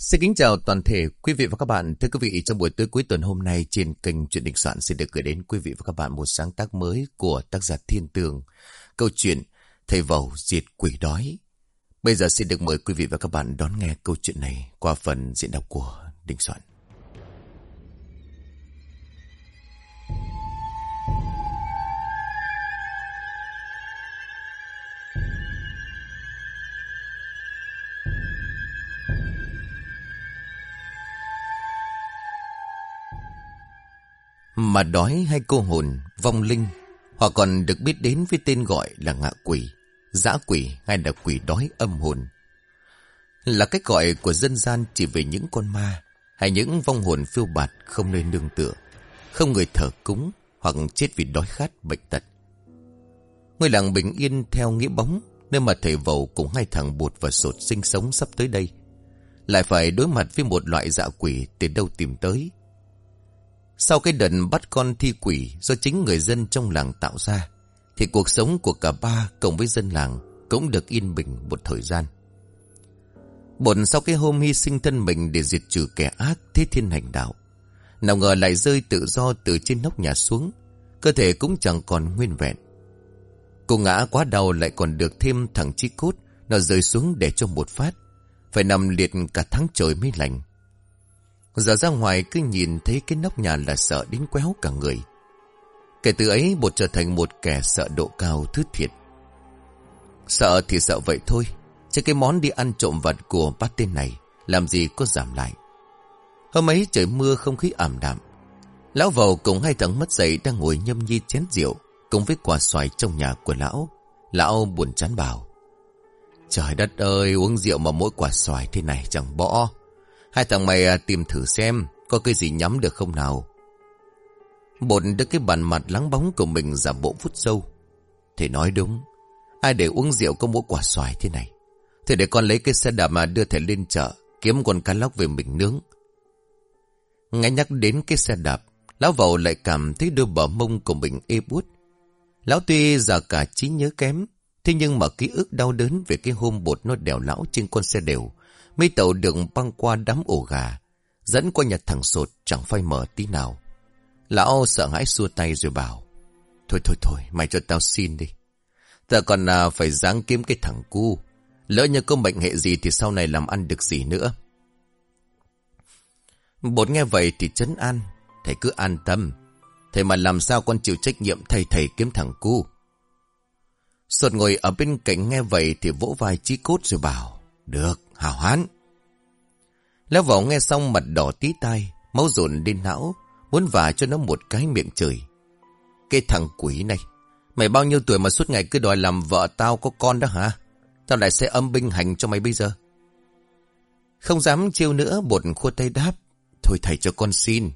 Xin kính chào toàn thể quý vị và các bạn. Thưa quý vị, trong buổi tối cuối tuần hôm nay trên kênh Chuyện Đình Soạn xin được gửi đến quý vị và các bạn một sáng tác mới của tác giả Thiên Tường. Câu chuyện Thầy Vầu Diệt Quỷ Đói. Bây giờ xin được mời quý vị và các bạn đón nghe câu chuyện này qua phần diễn đọc của Đình Soạn. Mà đói hay cô hồn, vong linh, hoặc còn được biết đến với tên gọi là ngạ quỷ, dã quỷ hay là quỷ đói âm hồn. Là cách gọi của dân gian chỉ về những con ma hay những vong hồn phiêu bạt không nơi nương tựa, không người thờ cúng hoặc chết vì đói khát bệnh tật. Ngôi làng bình yên theo nghĩa bóng, nơi mà thầy vầu cùng hai thằng bụt và sột sinh sống sắp tới đây. Lại phải đối mặt với một loại dạ quỷ từ đâu tìm tới, sau cái đợt bắt con thi quỷ do chính người dân trong làng tạo ra, thì cuộc sống của cả ba cộng với dân làng cũng được yên bình một thời gian. Bột sau cái hôm hy sinh thân mình để diệt trừ kẻ ác thế thiên hành đạo. Nào ngờ lại rơi tự do từ trên nóc nhà xuống, cơ thể cũng chẳng còn nguyên vẹn. Cô ngã quá đau lại còn được thêm thằng chi cốt, nó rơi xuống để cho một phát. Phải nằm liệt cả tháng trời mới lành. Giờ ra ngoài cứ nhìn thấy cái nóc nhà là sợ đến quéo cả người. Kể từ ấy, bột trở thành một kẻ sợ độ cao thứ thiệt. Sợ thì sợ vậy thôi. Chứ cái món đi ăn trộm vật của bát tên này làm gì có giảm lại. Hôm ấy trời mưa không khí ảm đạm. Lão vào cùng hai thằng mất dậy đang ngồi nhâm nhi chén rượu cùng với quả xoài trong nhà của lão. Lão buồn chán bảo. Trời đất ơi, uống rượu mà mỗi quả xoài thế này chẳng bỏ. Hai thằng mày à, tìm thử xem Có cái gì nhắm được không nào. Bột đưa cái bàn mặt lắng bóng của mình giả bộ phút sâu. Thì nói đúng, Ai để uống rượu có mỗi quả xoài thế này. Thì để con lấy cái xe đạp mà đưa thầy lên chợ, Kiếm con cá lóc về mình nướng. Ngay nhắc đến cái xe đạp, Lão vầu lại cảm thấy đôi bờ mông của mình ê bút Lão tuy già cả trí nhớ kém, Thế nhưng mà ký ức đau đớn về cái hôm bột nó đèo lão trên con xe đều Mấy tàu đường băng qua đám ổ gà, dẫn qua nhà thằng sột chẳng phai mở tí nào. Lão sợ hãi xua tay rồi bảo, Thôi thôi thôi, mày cho tao xin đi. Ta còn à, phải dáng kiếm cái thằng cu. Lỡ như có bệnh hệ gì thì sau này làm ăn được gì nữa. Bột nghe vậy thì chấn an. Thầy cứ an tâm. Thầy mà làm sao con chịu trách nhiệm thầy thầy kiếm thằng cu. Sột ngồi ở bên cạnh nghe vậy thì vỗ vai chí cốt rồi bảo. Được, hào hán. Lão vào nghe xong mặt đỏ tí tai, máu dồn lên não, muốn vả cho nó một cái miệng trời. Cái thằng quỷ này, mày bao nhiêu tuổi mà suốt ngày cứ đòi làm vợ tao có con đó hả? Tao lại sẽ âm binh hành cho mày bây giờ. Không dám chiêu nữa, bột khua tay đáp. Thôi thầy cho con xin.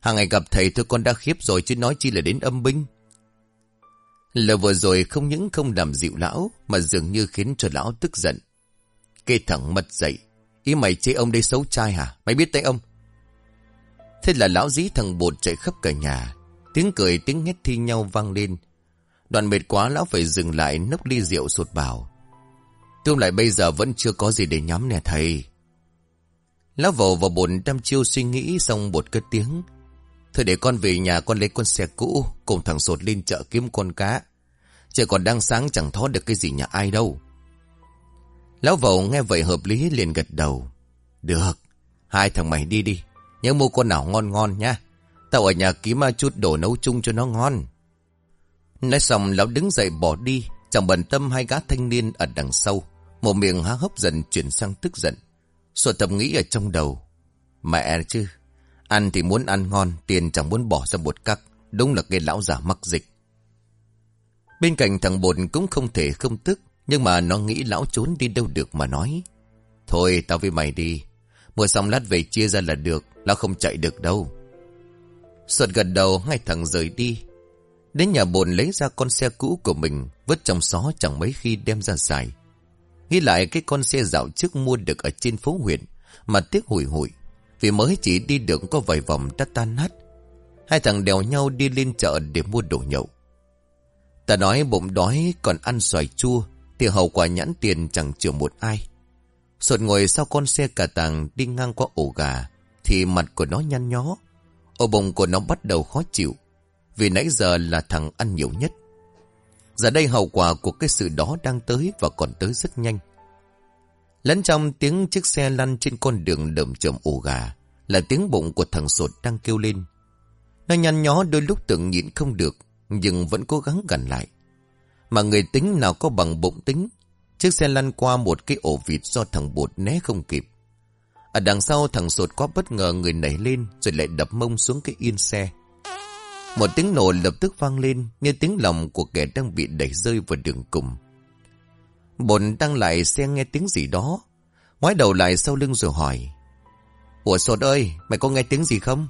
Hàng ngày gặp thầy thôi con đã khiếp rồi chứ nói chi là đến âm binh. Lời vừa rồi không những không làm dịu lão mà dường như khiến cho lão tức giận. Kê thẳng mật dậy. Ý mày chê ông đây xấu trai hả? Mày biết tay ông? Thế là lão dí thằng bột chạy khắp cả nhà. Tiếng cười, tiếng hét thi nhau vang lên. Đoàn mệt quá, lão phải dừng lại, nốc ly rượu sụt bảo. Tôi lại bây giờ vẫn chưa có gì để nhắm nè, thầy. Lão vầu vào bồn đăm chiêu suy nghĩ, xong bột cất tiếng. Thôi để con về nhà, con lấy con xe cũ, cùng thằng sột lên chợ kiếm con cá. Trời còn đang sáng, chẳng thoát được cái gì nhà ai đâu. Lão vậu nghe vậy hợp lý liền gật đầu. Được, hai thằng mày đi đi. Nhớ mua con nào ngon ngon nha. Tao ở nhà kiếm chút đồ nấu chung cho nó ngon. Nói xong lão đứng dậy bỏ đi. Chẳng bận tâm hai gã thanh niên ở đằng sau. Một miệng há hốc dần chuyển sang tức giận. Rồi thầm nghĩ ở trong đầu. Mẹ chứ. Ăn thì muốn ăn ngon. Tiền chẳng muốn bỏ ra bột cắc. Đúng là cái lão già mắc dịch. Bên cạnh thằng bột cũng không thể không tức. Nhưng mà nó nghĩ lão trốn đi đâu được mà nói. Thôi, tao với mày đi. Mua xong lát về chia ra là được. Lão không chạy được đâu. Suột gần đầu, hai thằng rời đi. Đến nhà bồn lấy ra con xe cũ của mình. Vứt trong xó chẳng mấy khi đem ra xài. Nghĩ lại cái con xe dạo trước mua được ở trên phố huyện. Mà tiếc hủi hủi. Vì mới chỉ đi được có vài vòng đã tan nát. Hai thằng đèo nhau đi lên chợ để mua đồ nhậu. Ta nói bụng đói, còn ăn xoài chua thì hậu quả nhãn tiền chẳng chịu một ai. Sột ngồi sau con xe cà tàng đi ngang qua ổ gà. Thì mặt của nó nhăn nhó. Ổ bụng của nó bắt đầu khó chịu. Vì nãy giờ là thằng ăn nhiều nhất. Giờ đây hậu quả của cái sự đó đang tới và còn tới rất nhanh. Lẫn trong tiếng chiếc xe lăn trên con đường đầm chậm ổ gà là tiếng bụng của thằng sột đang kêu lên. Nó nhăn nhó đôi lúc tưởng nhịn không được, nhưng vẫn cố gắng gần lại. Mà người tính nào có bằng bụng tính. Chiếc xe lăn qua một cái ổ vịt do thằng bột né không kịp. Ở đằng sau thằng sột quá bất ngờ người nảy lên rồi lại đập mông xuống cái yên xe. Một tiếng nổ lập tức vang lên như tiếng lòng của kẻ đang bị đẩy rơi vào đường cùng. Bồn đang lại xe nghe tiếng gì đó. Ngoái đầu lại sau lưng rồi hỏi. Ủa sột ơi, mày có nghe tiếng gì không?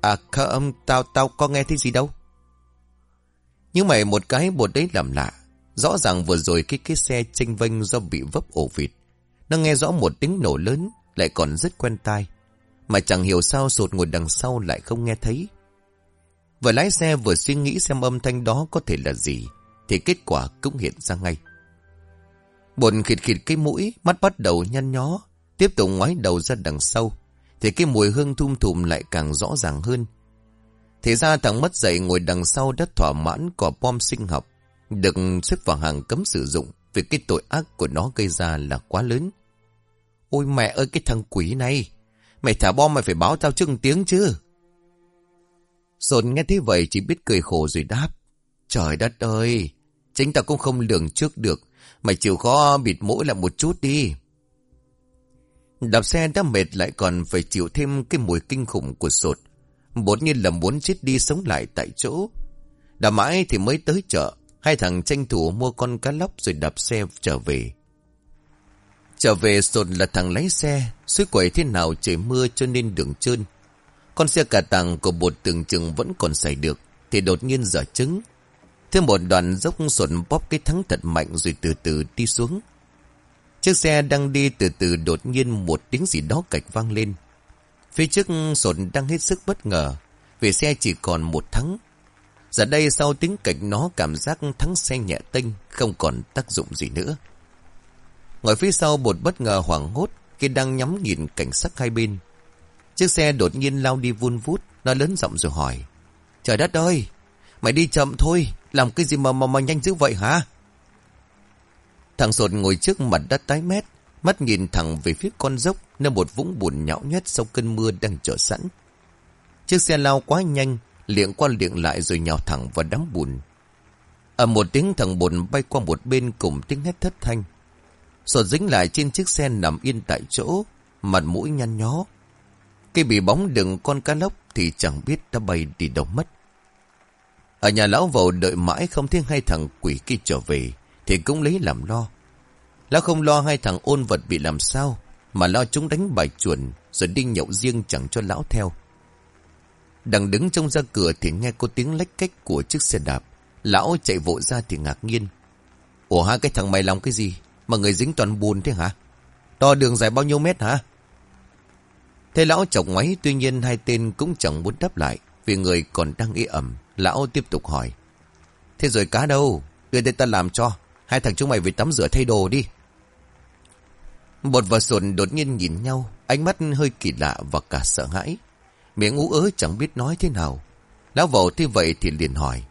À không, tao tao có nghe thấy gì đâu. Nhưng mày một cái bột đấy làm lạ. Rõ ràng vừa rồi cái cái xe tranh vênh do bị vấp ổ vịt. Nó nghe rõ một tiếng nổ lớn, lại còn rất quen tai. Mà chẳng hiểu sao sột ngồi đằng sau lại không nghe thấy. Vừa lái xe vừa suy nghĩ xem âm thanh đó có thể là gì, thì kết quả cũng hiện ra ngay. Bồn khịt khịt cái mũi, mắt bắt đầu nhăn nhó, tiếp tục ngoái đầu ra đằng sau, thì cái mùi hương thum thùm lại càng rõ ràng hơn. Thì ra thằng mất dậy ngồi đằng sau đất thỏa mãn của bom sinh học, được xếp vào hàng cấm sử dụng vì cái tội ác của nó gây ra là quá lớn. Ôi mẹ ơi cái thằng quỷ này, mày thả bom mày phải báo tao chừng tiếng chứ. Dồn nghe thế vậy chỉ biết cười khổ rồi đáp. Trời đất ơi, chính ta cũng không lường trước được. Mày chịu khó bịt mũi lại một chút đi. Đạp xe đã mệt lại còn phải chịu thêm cái mùi kinh khủng của sột. Bột như là muốn chết đi sống lại tại chỗ. đã mãi thì mới tới chợ. Hai thằng tranh thủ mua con cá lóc rồi đạp xe trở về. Trở về sột là thằng lái xe. Suối quẩy thế nào trời mưa cho nên đường trơn. Con xe cà tàng của bột tường chừng vẫn còn xảy được. Thì đột nhiên dở trứng. Thêm một đoạn dốc sột bóp cái thắng thật mạnh rồi từ từ đi xuống. Chiếc xe đang đi từ từ đột nhiên một tiếng gì đó cạch vang lên. Phía trước sột đang hết sức bất ngờ. Vì xe chỉ còn một thắng. Giờ đây sau tiếng cạch nó cảm giác thắng xe nhẹ tinh không còn tác dụng gì nữa. Ngồi phía sau bột bất ngờ hoảng hốt khi đang nhắm nhìn cảnh sắc hai bên. Chiếc xe đột nhiên lao đi vun vút, nó lớn giọng rồi hỏi. Trời đất ơi, mày đi chậm thôi, làm cái gì mà mà, mà nhanh dữ vậy hả? Thằng sột ngồi trước mặt đất tái mét, mắt nhìn thẳng về phía con dốc nơi một vũng bùn nhão nhét sau cơn mưa đang chờ sẵn. Chiếc xe lao quá nhanh, liệng qua liệng lại rồi nhào thẳng vào đám bùn. Ở một tiếng thằng bùn bay qua một bên cùng tiếng hét thất thanh. Sột dính lại trên chiếc xe nằm yên tại chỗ, mặt mũi nhăn nhó. Cây bị bóng đựng con cá lóc thì chẳng biết đã bay đi đâu mất. Ở nhà lão vầu đợi mãi không thấy hai thằng quỷ kia trở về, thì cũng lấy làm lo. Lão không lo hai thằng ôn vật bị làm sao, mà lo chúng đánh bài chuẩn rồi đi nhậu riêng chẳng cho lão theo. Đang đứng trong ra cửa thì nghe có tiếng lách cách của chiếc xe đạp. Lão chạy vội ra thì ngạc nhiên. Ủa hai cái thằng mày làm cái gì? Mà người dính toàn buồn thế hả? Đo đường dài bao nhiêu mét hả? Thế lão chọc ngoáy tuy nhiên hai tên cũng chẳng muốn đáp lại vì người còn đang y ẩm. Lão tiếp tục hỏi. Thế rồi cá đâu? Đưa đây ta làm cho. Hai thằng chúng mày về tắm rửa thay đồ đi. Bột và sồn đột nhiên nhìn nhau, ánh mắt hơi kỳ lạ và cả sợ hãi. Miệng ú ớ chẳng biết nói thế nào. Lão vẩu thế vậy thì liền hỏi.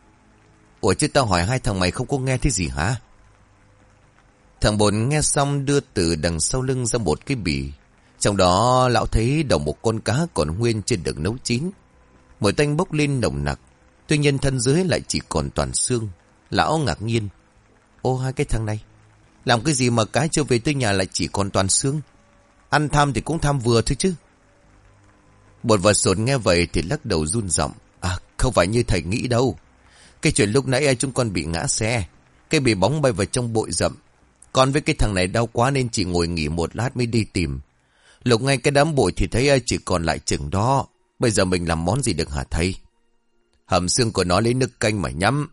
Ủa chứ tao hỏi hai thằng mày không có nghe thế gì hả? Thằng bồn nghe xong đưa từ đằng sau lưng ra một cái bì. Trong đó lão thấy đầu một con cá còn nguyên trên đường nấu chín. Mùi tanh bốc lên nồng nặc. Tuy nhiên thân dưới lại chỉ còn toàn xương. Lão ngạc nhiên. Ô hai cái thằng này. Làm cái gì mà cái chưa về tới nhà lại chỉ còn toàn xương. Ăn tham thì cũng tham vừa thôi chứ. Bột và sột nghe vậy thì lắc đầu run giọng À không phải như thầy nghĩ đâu. Cái chuyện lúc nãy chúng con bị ngã xe. Cái bị bóng bay vào trong bụi rậm. Còn với cái thằng này đau quá nên chỉ ngồi nghỉ một lát mới đi tìm. Lục ngay cái đám bụi thì thấy chỉ còn lại chừng đó. Bây giờ mình làm món gì được hả thầy? Hầm xương của nó lấy nước canh mà nhắm.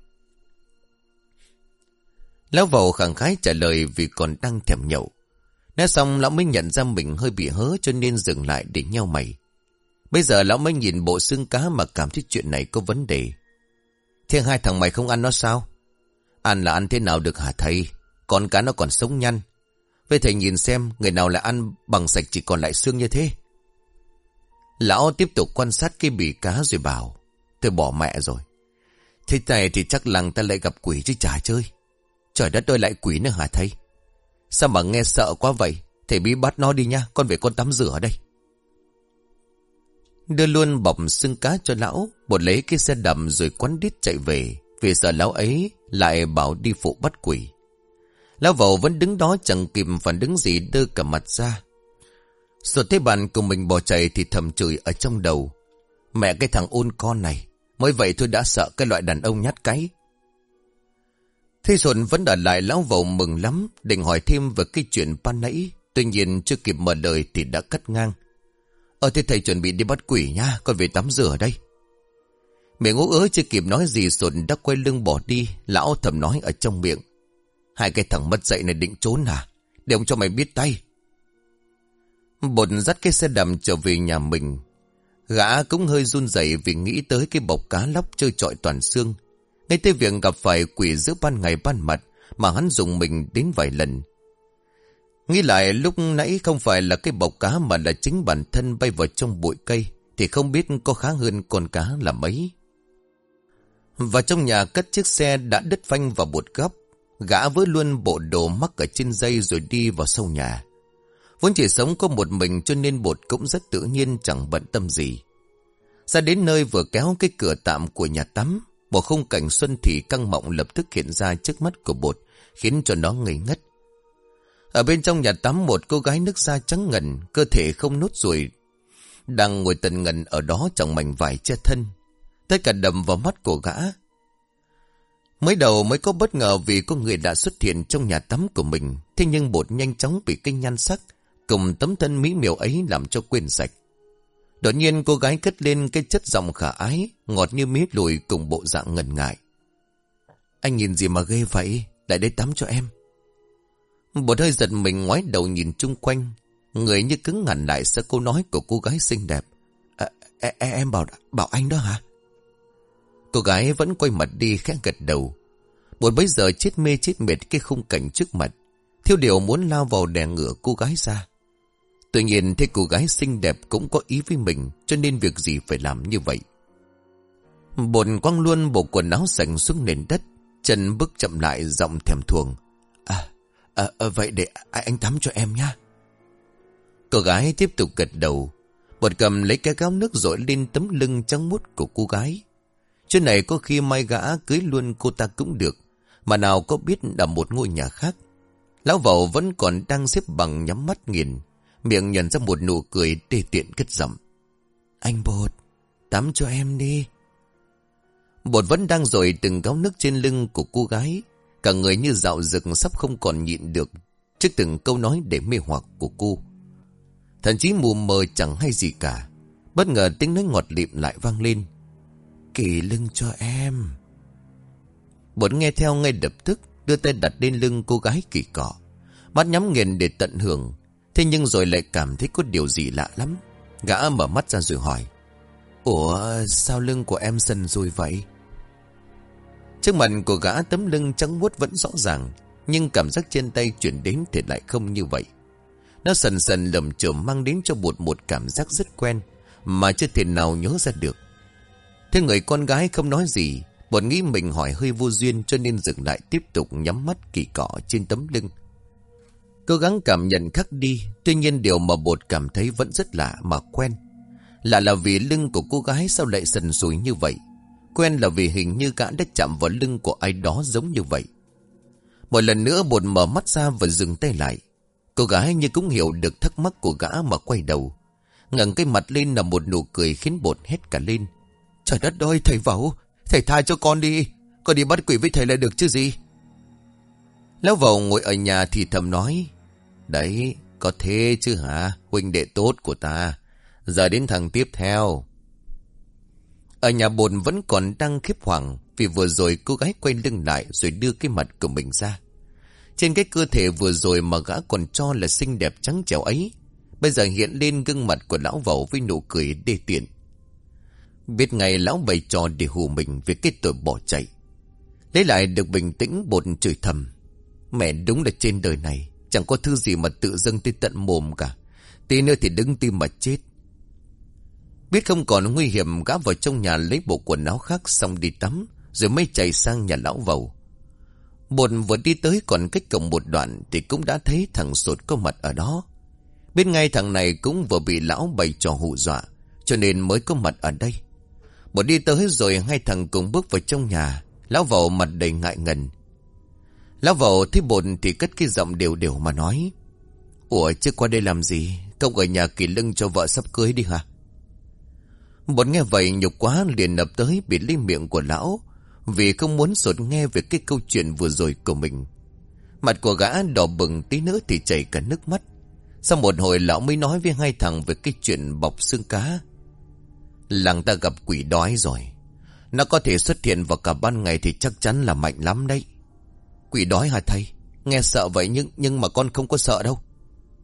Lão vầu khẳng khái trả lời vì còn đang thèm nhậu. Nói xong, lão mới nhận ra mình hơi bị hớ cho nên dừng lại để nhau mày. Bây giờ lão mới nhìn bộ xương cá mà cảm thấy chuyện này có vấn đề. Thế hai thằng mày không ăn nó sao? Ăn là ăn thế nào được hả thầy? Con cá nó còn sống nhăn. Vậy thầy nhìn xem, người nào lại ăn bằng sạch chỉ còn lại xương như thế. Lão tiếp tục quan sát cái bì cá rồi bảo. Tôi bỏ mẹ rồi. Thế này thì chắc lăng ta lại gặp quỷ chứ chả chơi. Trời đất ơi lại quỷ nữa hả thầy? Sao mà nghe sợ quá vậy? Thầy bí bắt nó đi nha, con về con tắm rửa ở đây. Đưa luôn bọc xương cá cho lão, bột lấy cái xe đầm rồi quấn đít chạy về, vì sợ lão ấy lại bảo đi phụ bắt quỷ. Lão vầu vẫn đứng đó chẳng kịp phản đứng gì đưa cả mặt ra. Rồi thấy bạn cùng mình bỏ chạy thì thầm chửi ở trong đầu. Mẹ cái thằng ôn con này, mới vậy tôi đã sợ cái loại đàn ông nhát cái. Thế sồn vẫn ở lại lão vầu mừng lắm, định hỏi thêm về cái chuyện ban nãy. Tuy nhiên chưa kịp mở lời thì đã cắt ngang. Ờ thế thầy chuẩn bị đi bắt quỷ nha, con về tắm rửa đây. Miệng ú ớ chưa kịp nói gì sồn đã quay lưng bỏ đi, lão thầm nói ở trong miệng. Hai cái thằng mất dậy này định trốn à Để ông cho mày biết tay. Bột dắt cái xe đầm trở về nhà mình. Gã cũng hơi run rẩy vì nghĩ tới cái bọc cá lóc chơi trọi toàn xương. Ngay tới việc gặp phải quỷ giữa ban ngày ban mặt mà hắn dùng mình đến vài lần. Nghĩ lại lúc nãy không phải là cái bọc cá mà là chính bản thân bay vào trong bụi cây thì không biết có khá hơn con cá là mấy. Và trong nhà cất chiếc xe đã đứt phanh vào bột góc. Gã với luôn bộ đồ mắc ở trên dây rồi đi vào sâu nhà. Vốn chỉ sống có một mình cho nên bột cũng rất tự nhiên chẳng bận tâm gì. Ra đến nơi vừa kéo cái cửa tạm của nhà tắm, một khung cảnh xuân thị căng mộng lập tức hiện ra trước mắt của bột, khiến cho nó ngây ngất. Ở bên trong nhà tắm một cô gái nước da trắng ngần, cơ thể không nốt ruồi, đang ngồi tần ngần ở đó trong mảnh vải che thân. Tất cả đầm vào mắt của gã. Mới đầu mới có bất ngờ vì có người đã xuất hiện trong nhà tắm của mình, thế nhưng bột nhanh chóng bị kinh nhan sắc, cùng tấm thân mỹ miều ấy làm cho quên sạch. Đột nhiên cô gái cất lên cái chất giọng khả ái, ngọt như mít lùi cùng bộ dạng ngần ngại. Anh nhìn gì mà ghê vậy, lại đây tắm cho em. Bột hơi giật mình ngoái đầu nhìn chung quanh, người như cứng ngẳn lại sau câu nói của cô gái xinh đẹp. À, à, em bảo bảo anh đó hả? Cô gái vẫn quay mặt đi khẽ gật đầu. Bột bấy giờ chết mê chết mệt cái khung cảnh trước mặt. Thiêu điều muốn lao vào đè ngửa cô gái ra tự nhiên thấy cô gái xinh đẹp cũng có ý với mình cho nên việc gì phải làm như vậy. Bồn quăng luôn bộ quần áo sành xuống nền đất. Chân bước chậm lại giọng thèm thuồng. À, à, à vậy để anh tắm cho em nhá. Cô gái tiếp tục gật đầu. Bột cầm lấy cái gáo nước rội lên tấm lưng trắng mút của cô gái. Chuyện này có khi mai gã cưới luôn cô ta cũng được. Mà nào có biết là một ngôi nhà khác. Lão vẩu vẫn còn đang xếp bằng nhắm mắt nghiền. Miệng nhận ra một nụ cười tê tiện kết giọng. Anh bột, tắm cho em đi. Bột vẫn đang rồi từng gáo nước trên lưng của cô gái. Cả người như dạo rực sắp không còn nhịn được trước từng câu nói để mê hoặc của cô. Thậm chí mù mờ chẳng hay gì cả. Bất ngờ tiếng nói ngọt lịm lại vang lên. Kỳ lưng cho em. Bột nghe theo ngay lập tức đưa tay đặt lên lưng cô gái kỳ cọ. Mắt nhắm nghiền để tận hưởng. Thế nhưng rồi lại cảm thấy có điều gì lạ lắm. Gã mở mắt ra rồi hỏi. Ủa, sao lưng của em sần rồi vậy? Trước mặt của gã tấm lưng trắng muốt vẫn rõ ràng. Nhưng cảm giác trên tay chuyển đến thì lại không như vậy. Nó sần sần lầm chởm mang đến cho bột một cảm giác rất quen. Mà chưa thể nào nhớ ra được. Thế người con gái không nói gì. Bột nghĩ mình hỏi hơi vô duyên cho nên dừng lại tiếp tục nhắm mắt kỳ cọ trên tấm lưng. Cố gắng cảm nhận khắc đi. Tuy nhiên điều mà bột cảm thấy vẫn rất lạ mà quen. Lạ là vì lưng của cô gái sao lại sần sùi như vậy. Quen là vì hình như gã đã chạm vào lưng của ai đó giống như vậy. Một lần nữa bột mở mắt ra và dừng tay lại. Cô gái như cũng hiểu được thắc mắc của gã mà quay đầu. ngẩng cái mặt lên là một nụ cười khiến bột hết cả lên. Trời đất ơi, thầy Vẩu Thầy tha cho con đi Con đi bắt quỷ với thầy là được chứ gì Lão Vẩu ngồi ở nhà thì thầm nói Đấy, có thế chứ hả, Huynh đệ tốt của ta? Giờ đến thằng tiếp theo. Ở nhà bồn vẫn còn đang khiếp hoàng Vì vừa rồi cô gái quay lưng lại Rồi đưa cái mặt của mình ra. Trên cái cơ thể vừa rồi mà gã còn cho là xinh đẹp trắng trẻo ấy, Bây giờ hiện lên gương mặt của lão vẩu với nụ cười đê tiện. Biết ngày lão bày trò để hù mình Vì cái tội bỏ chạy. Lấy lại được bình tĩnh bột chửi thầm. Mẹ đúng là trên đời này Chẳng có thứ gì mà tự dâng tới tận mồm cả. Tí nữa thì đứng tim mà chết. Biết không còn nguy hiểm gã vào trong nhà lấy bộ quần áo khác xong đi tắm. Rồi mới chạy sang nhà lão vầu. Bột vừa đi tới còn cách cổng một đoạn thì cũng đã thấy thằng sột có mặt ở đó. Bên ngay thằng này cũng vừa bị lão bày trò hù dọa, cho nên mới có mặt ở đây. Bột đi tới rồi hai thằng cùng bước vào trong nhà, lão vầu mặt đầy ngại ngần. Lão vào thấy bồn thì cất cái giọng đều đều mà nói. Ủa chứ qua đây làm gì? Công ở nhà kỳ lưng cho vợ sắp cưới đi hả? Bồn nghe vậy, nhục quá liền nập tới bị lấy miệng của lão, vì không muốn sột nghe về cái câu chuyện vừa rồi của mình. Mặt của gã đỏ bừng tí nữa thì chảy cả nước mắt. Sau một hồi, lão mới nói với hai thằng về cái chuyện bọc xương cá. Làng ta gặp quỷ đói rồi. Nó có thể xuất hiện vào cả ban ngày thì chắc chắn là mạnh lắm đấy. Quỷ đói hả thầy? Nghe sợ vậy nhưng nhưng mà con không có sợ đâu.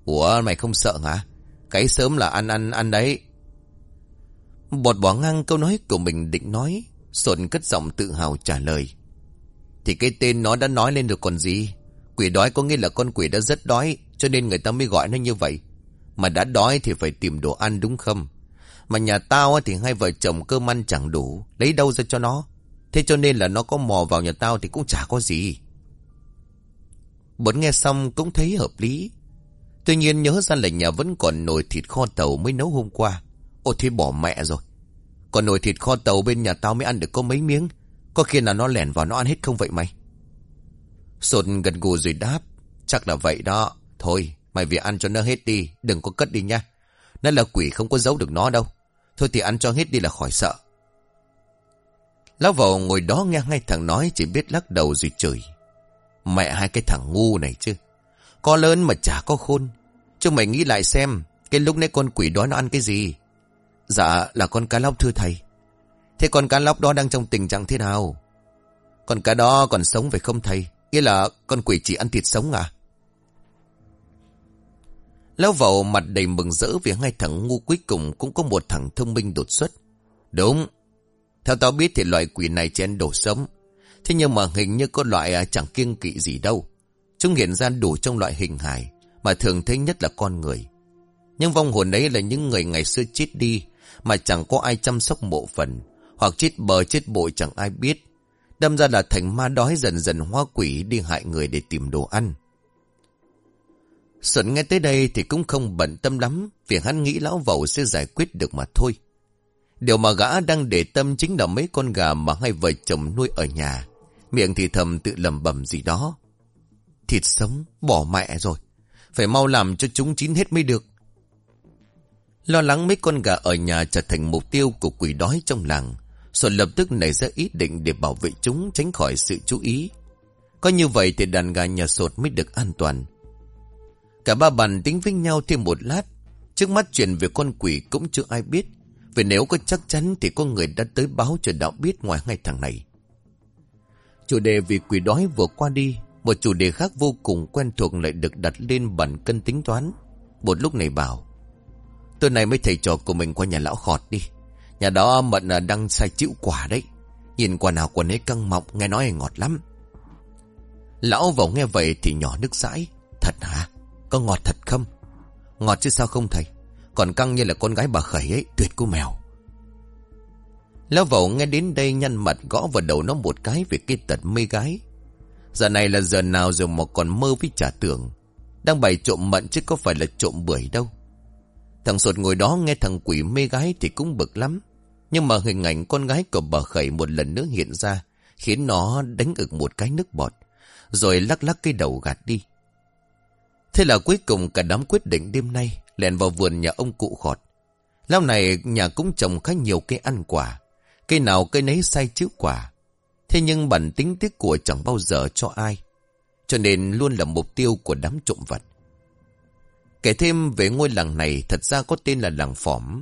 Ủa mày không sợ hả? Cái sớm là ăn ăn ăn đấy. Bọt bỏ ngang câu nói của mình định nói. sồn cất giọng tự hào trả lời. Thì cái tên nó đã nói lên được còn gì? Quỷ đói có nghĩa là con quỷ đã rất đói, cho nên người ta mới gọi nó như vậy. Mà đã đói thì phải tìm đồ ăn đúng không? Mà nhà tao thì hai vợ chồng cơm ăn chẳng đủ, lấy đâu ra cho nó. Thế cho nên là nó có mò vào nhà tao thì cũng chả có gì. Bỗng nghe xong cũng thấy hợp lý. Tuy nhiên nhớ ra là nhà vẫn còn nồi thịt kho tàu mới nấu hôm qua. Ồ thế bỏ mẹ rồi. Còn nồi thịt kho tàu bên nhà tao mới ăn được có mấy miếng. Có khi nào nó lẻn vào nó ăn hết không vậy mày? Sột gật gù rồi đáp. Chắc là vậy đó. Thôi, mày về ăn cho nó hết đi. Đừng có cất đi nha. Nó là quỷ không có giấu được nó đâu. Thôi thì ăn cho hết đi là khỏi sợ. Lão vào ngồi đó nghe ngay thằng nói chỉ biết lắc đầu rồi chửi. Mẹ hai cái thằng ngu này chứ. Có lớn mà chả có khôn. Chứ mày nghĩ lại xem. Cái lúc nãy con quỷ đó nó ăn cái gì. Dạ là con cá lóc thưa thầy. Thế con cá lóc đó đang trong tình trạng thế nào? Con cá đó còn sống phải không thầy? Nghĩa là con quỷ chỉ ăn thịt sống à? Lão vào mặt đầy mừng rỡ vì hai thằng ngu cuối cùng cũng có một thằng thông minh đột xuất. Đúng. Theo tao biết thì loại quỷ này chỉ ăn đồ sống. Thế nhưng mà hình như có loại à, chẳng kiêng kỵ gì đâu. Chúng hiện ra đủ trong loại hình hài mà thường thấy nhất là con người. Nhưng vong hồn ấy là những người ngày xưa chết đi mà chẳng có ai chăm sóc mộ phần, hoặc chết bờ chết bội chẳng ai biết. Đâm ra là thành ma đói dần dần hoa quỷ đi hại người để tìm đồ ăn. Xuân nghe tới đây thì cũng không bận tâm lắm, vì hắn nghĩ lão vầu sẽ giải quyết được mà thôi. Điều mà gã đang để tâm chính là mấy con gà mà hai vợ chồng nuôi ở nhà. Miệng thì thầm tự lầm bầm gì đó. Thịt sống, bỏ mẹ rồi. Phải mau làm cho chúng chín hết mới được. Lo lắng mấy con gà ở nhà trở thành mục tiêu của quỷ đói trong làng. Xuân lập tức nảy ra ý định để bảo vệ chúng tránh khỏi sự chú ý. Có như vậy thì đàn gà nhà sột mới được an toàn. Cả ba bàn tính với nhau thêm một lát. Trước mắt chuyện về con quỷ cũng chưa ai biết. Vì nếu có chắc chắn thì có người đã tới báo cho đạo biết ngoài hai thằng này. Chủ đề vì quỷ đói vừa qua đi. Một chủ đề khác vô cùng quen thuộc lại được đặt lên bản cân tính toán. Một lúc này bảo. tôi này mấy thầy trò của mình qua nhà lão khọt đi. Nhà đó mận đang sai chịu quả đấy. Nhìn quả nào quả nấy căng mọng nghe nói ngọt lắm. Lão vào nghe vậy thì nhỏ nước dãi. Thật hả? Có ngọt thật không? Ngọt chứ sao không thầy? Còn căng như là con gái bà khẩy ấy, tuyệt cô mèo. Lão vẩu nghe đến đây nhăn mặt gõ vào đầu nó một cái về cái tật mê gái. Giờ này là giờ nào rồi mà còn mơ với trả tưởng. Đang bày trộm mận chứ có phải là trộm bưởi đâu. Thằng sột ngồi đó nghe thằng quỷ mê gái thì cũng bực lắm. Nhưng mà hình ảnh con gái của bà khẩy một lần nữa hiện ra, khiến nó đánh ực một cái nước bọt, rồi lắc lắc cái đầu gạt đi. Thế là cuối cùng cả đám quyết định đêm nay lèn vào vườn nhà ông cụ khọt. Lâu này nhà cũng trồng khá nhiều cây ăn quả, cây nào cây nấy say chữ quả. Thế nhưng bản tính tiếc của chẳng bao giờ cho ai, cho nên luôn là mục tiêu của đám trộm vật. Kể thêm về ngôi làng này thật ra có tên là làng phỏm.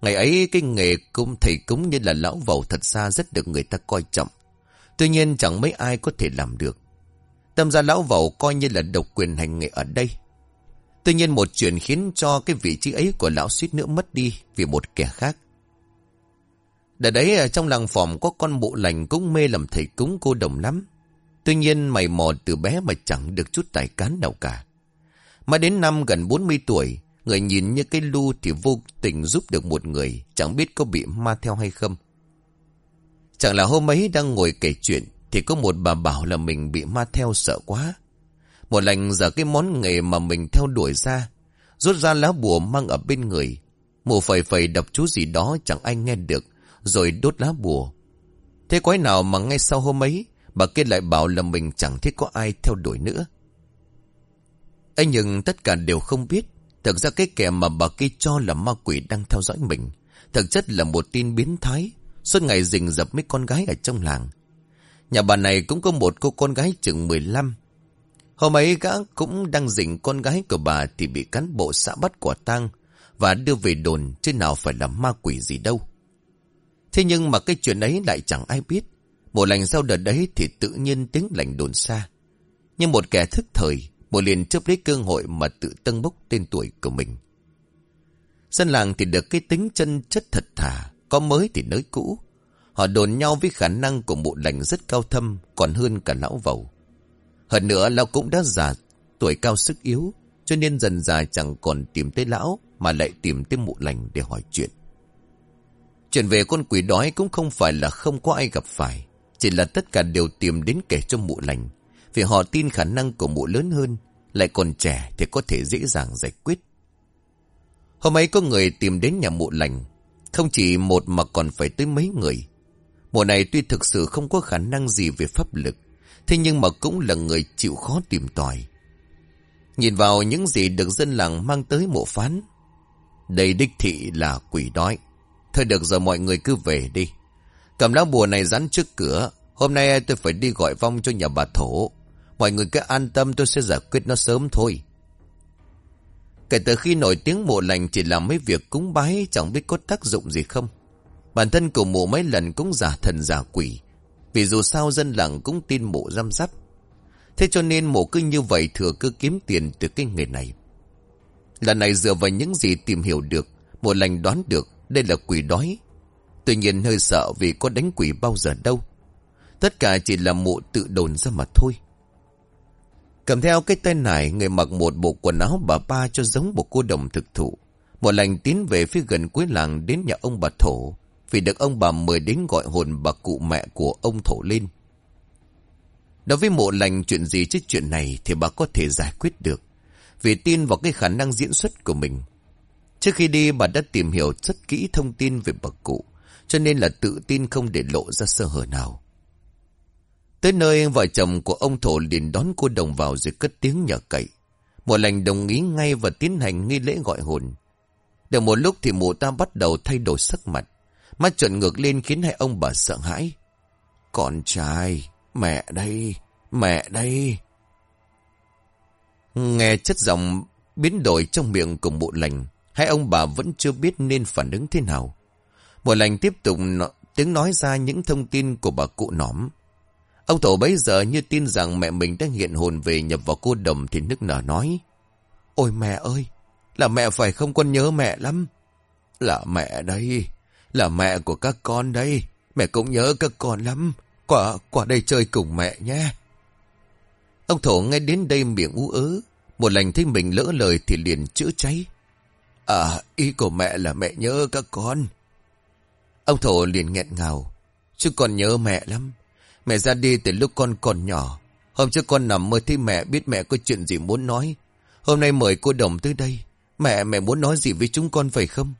Ngày ấy cái nghề cung thầy cúng như là lão vầu thật ra rất được người ta coi trọng. Tuy nhiên chẳng mấy ai có thể làm được. Tâm ra lão vầu coi như là độc quyền hành nghề ở đây. Tuy nhiên một chuyện khiến cho cái vị trí ấy của lão suýt nữa mất đi vì một kẻ khác. Đợt đấy à, trong làng phòm có con bộ lành cũng mê làm thầy cúng cô đồng lắm. Tuy nhiên mày mò từ bé mà chẳng được chút tài cán nào cả. Mà đến năm gần 40 tuổi, người nhìn như cái lu thì vô tình giúp được một người, chẳng biết có bị ma theo hay không. Chẳng là hôm ấy đang ngồi kể chuyện, thì có một bà bảo là mình bị ma theo sợ quá. Một lành giờ cái món nghề mà mình theo đuổi ra, rút ra lá bùa mang ở bên người. Mù phầy phầy đập chú gì đó chẳng ai nghe được, rồi đốt lá bùa. Thế quái nào mà ngay sau hôm ấy, bà kia lại bảo là mình chẳng thích có ai theo đuổi nữa. anh nhưng tất cả đều không biết, thực ra cái kẻ mà bà kia cho là ma quỷ đang theo dõi mình, thực chất là một tin biến thái, suốt ngày rình dập mấy con gái ở trong làng. Nhà bà này cũng có một cô con gái chừng 15. Hôm ấy gã cũng đang rình con gái của bà thì bị cán bộ xã bắt quả tang và đưa về đồn chứ nào phải là ma quỷ gì đâu. Thế nhưng mà cái chuyện ấy lại chẳng ai biết. Một lành sau đợt đấy thì tự nhiên tiếng lành đồn xa. Nhưng một kẻ thức thời, một liền chấp lấy cơ hội mà tự tân bốc tên tuổi của mình. Dân làng thì được cái tính chân chất thật thà, có mới thì nới cũ. Họ đồn nhau với khả năng của bộ lành rất cao thâm, còn hơn cả lão vầu. Hơn nữa lão cũng đã già, tuổi cao sức yếu, cho nên dần già chẳng còn tìm tới lão, mà lại tìm tới mụ lành để hỏi chuyện. Chuyện về con quỷ đói cũng không phải là không có ai gặp phải, chỉ là tất cả đều tìm đến kể cho mụ lành, vì họ tin khả năng của mụ lớn hơn, lại còn trẻ thì có thể dễ dàng giải quyết. Hôm ấy có người tìm đến nhà mụ lành, không chỉ một mà còn phải tới mấy người. Mụ này tuy thực sự không có khả năng gì về pháp lực, thế nhưng mà cũng là người chịu khó tìm tòi. Nhìn vào những gì được dân làng mang tới mộ phán. Đây đích thị là quỷ đói. Thôi được rồi mọi người cứ về đi. Cầm lá bùa này rắn trước cửa. Hôm nay tôi phải đi gọi vong cho nhà bà thổ. Mọi người cứ an tâm tôi sẽ giải quyết nó sớm thôi. Kể từ khi nổi tiếng mộ lành chỉ làm mấy việc cúng bái chẳng biết có tác dụng gì không. Bản thân của mộ mấy lần cũng giả thần giả quỷ. Vì dù sao dân làng cũng tin mộ giam sắp. Thế cho nên mộ cứ như vậy thừa cứ kiếm tiền từ cái nghề này. Lần này dựa vào những gì tìm hiểu được, mộ lành đoán được đây là quỷ đói. Tuy nhiên hơi sợ vì có đánh quỷ bao giờ đâu. Tất cả chỉ là mụ tự đồn ra mà thôi. Cầm theo cái tay này, người mặc một bộ quần áo bà ba cho giống một cô đồng thực thụ. Một lành tiến về phía gần cuối làng đến nhà ông bà Thổ, vì được ông bà mời đến gọi hồn bà cụ mẹ của ông Thổ lên. Đối với mộ lành chuyện gì chứ chuyện này thì bà có thể giải quyết được, vì tin vào cái khả năng diễn xuất của mình. Trước khi đi bà đã tìm hiểu rất kỹ thông tin về bậc cụ, cho nên là tự tin không để lộ ra sơ hở nào. Tới nơi vợ chồng của ông Thổ liền đón cô đồng vào rồi cất tiếng nhờ cậy. Mùa lành đồng ý ngay và tiến hành nghi lễ gọi hồn. Được một lúc thì mụ ta bắt đầu thay đổi sắc mặt. Mắt trợn ngược lên khiến hai ông bà sợ hãi. Con trai, mẹ đây, mẹ đây. Nghe chất giọng biến đổi trong miệng của mụ lành. Hai ông bà vẫn chưa biết nên phản ứng thế nào. Mùa lành tiếp tục tiếng nói ra những thông tin của bà cụ nõm. Ông tổ bấy giờ như tin rằng mẹ mình đang hiện hồn về nhập vào cô đồng thì nức nở nói. Ôi mẹ ơi, là mẹ phải không con nhớ mẹ lắm. Là mẹ đây, là mẹ của các con đây. Mẹ cũng nhớ các con lắm. Quả, quả đây chơi cùng mẹ nhé. Ông thổ nghe đến đây miệng ú ớ. Một lành thấy mình lỡ lời thì liền chữa cháy. À, ý của mẹ là mẹ nhớ các con. Ông Thổ liền nghẹn ngào. Chứ con nhớ mẹ lắm. Mẹ ra đi từ lúc con còn nhỏ. Hôm trước con nằm mơ thấy mẹ biết mẹ có chuyện gì muốn nói. Hôm nay mời cô Đồng tới đây. Mẹ, mẹ muốn nói gì với chúng con phải không?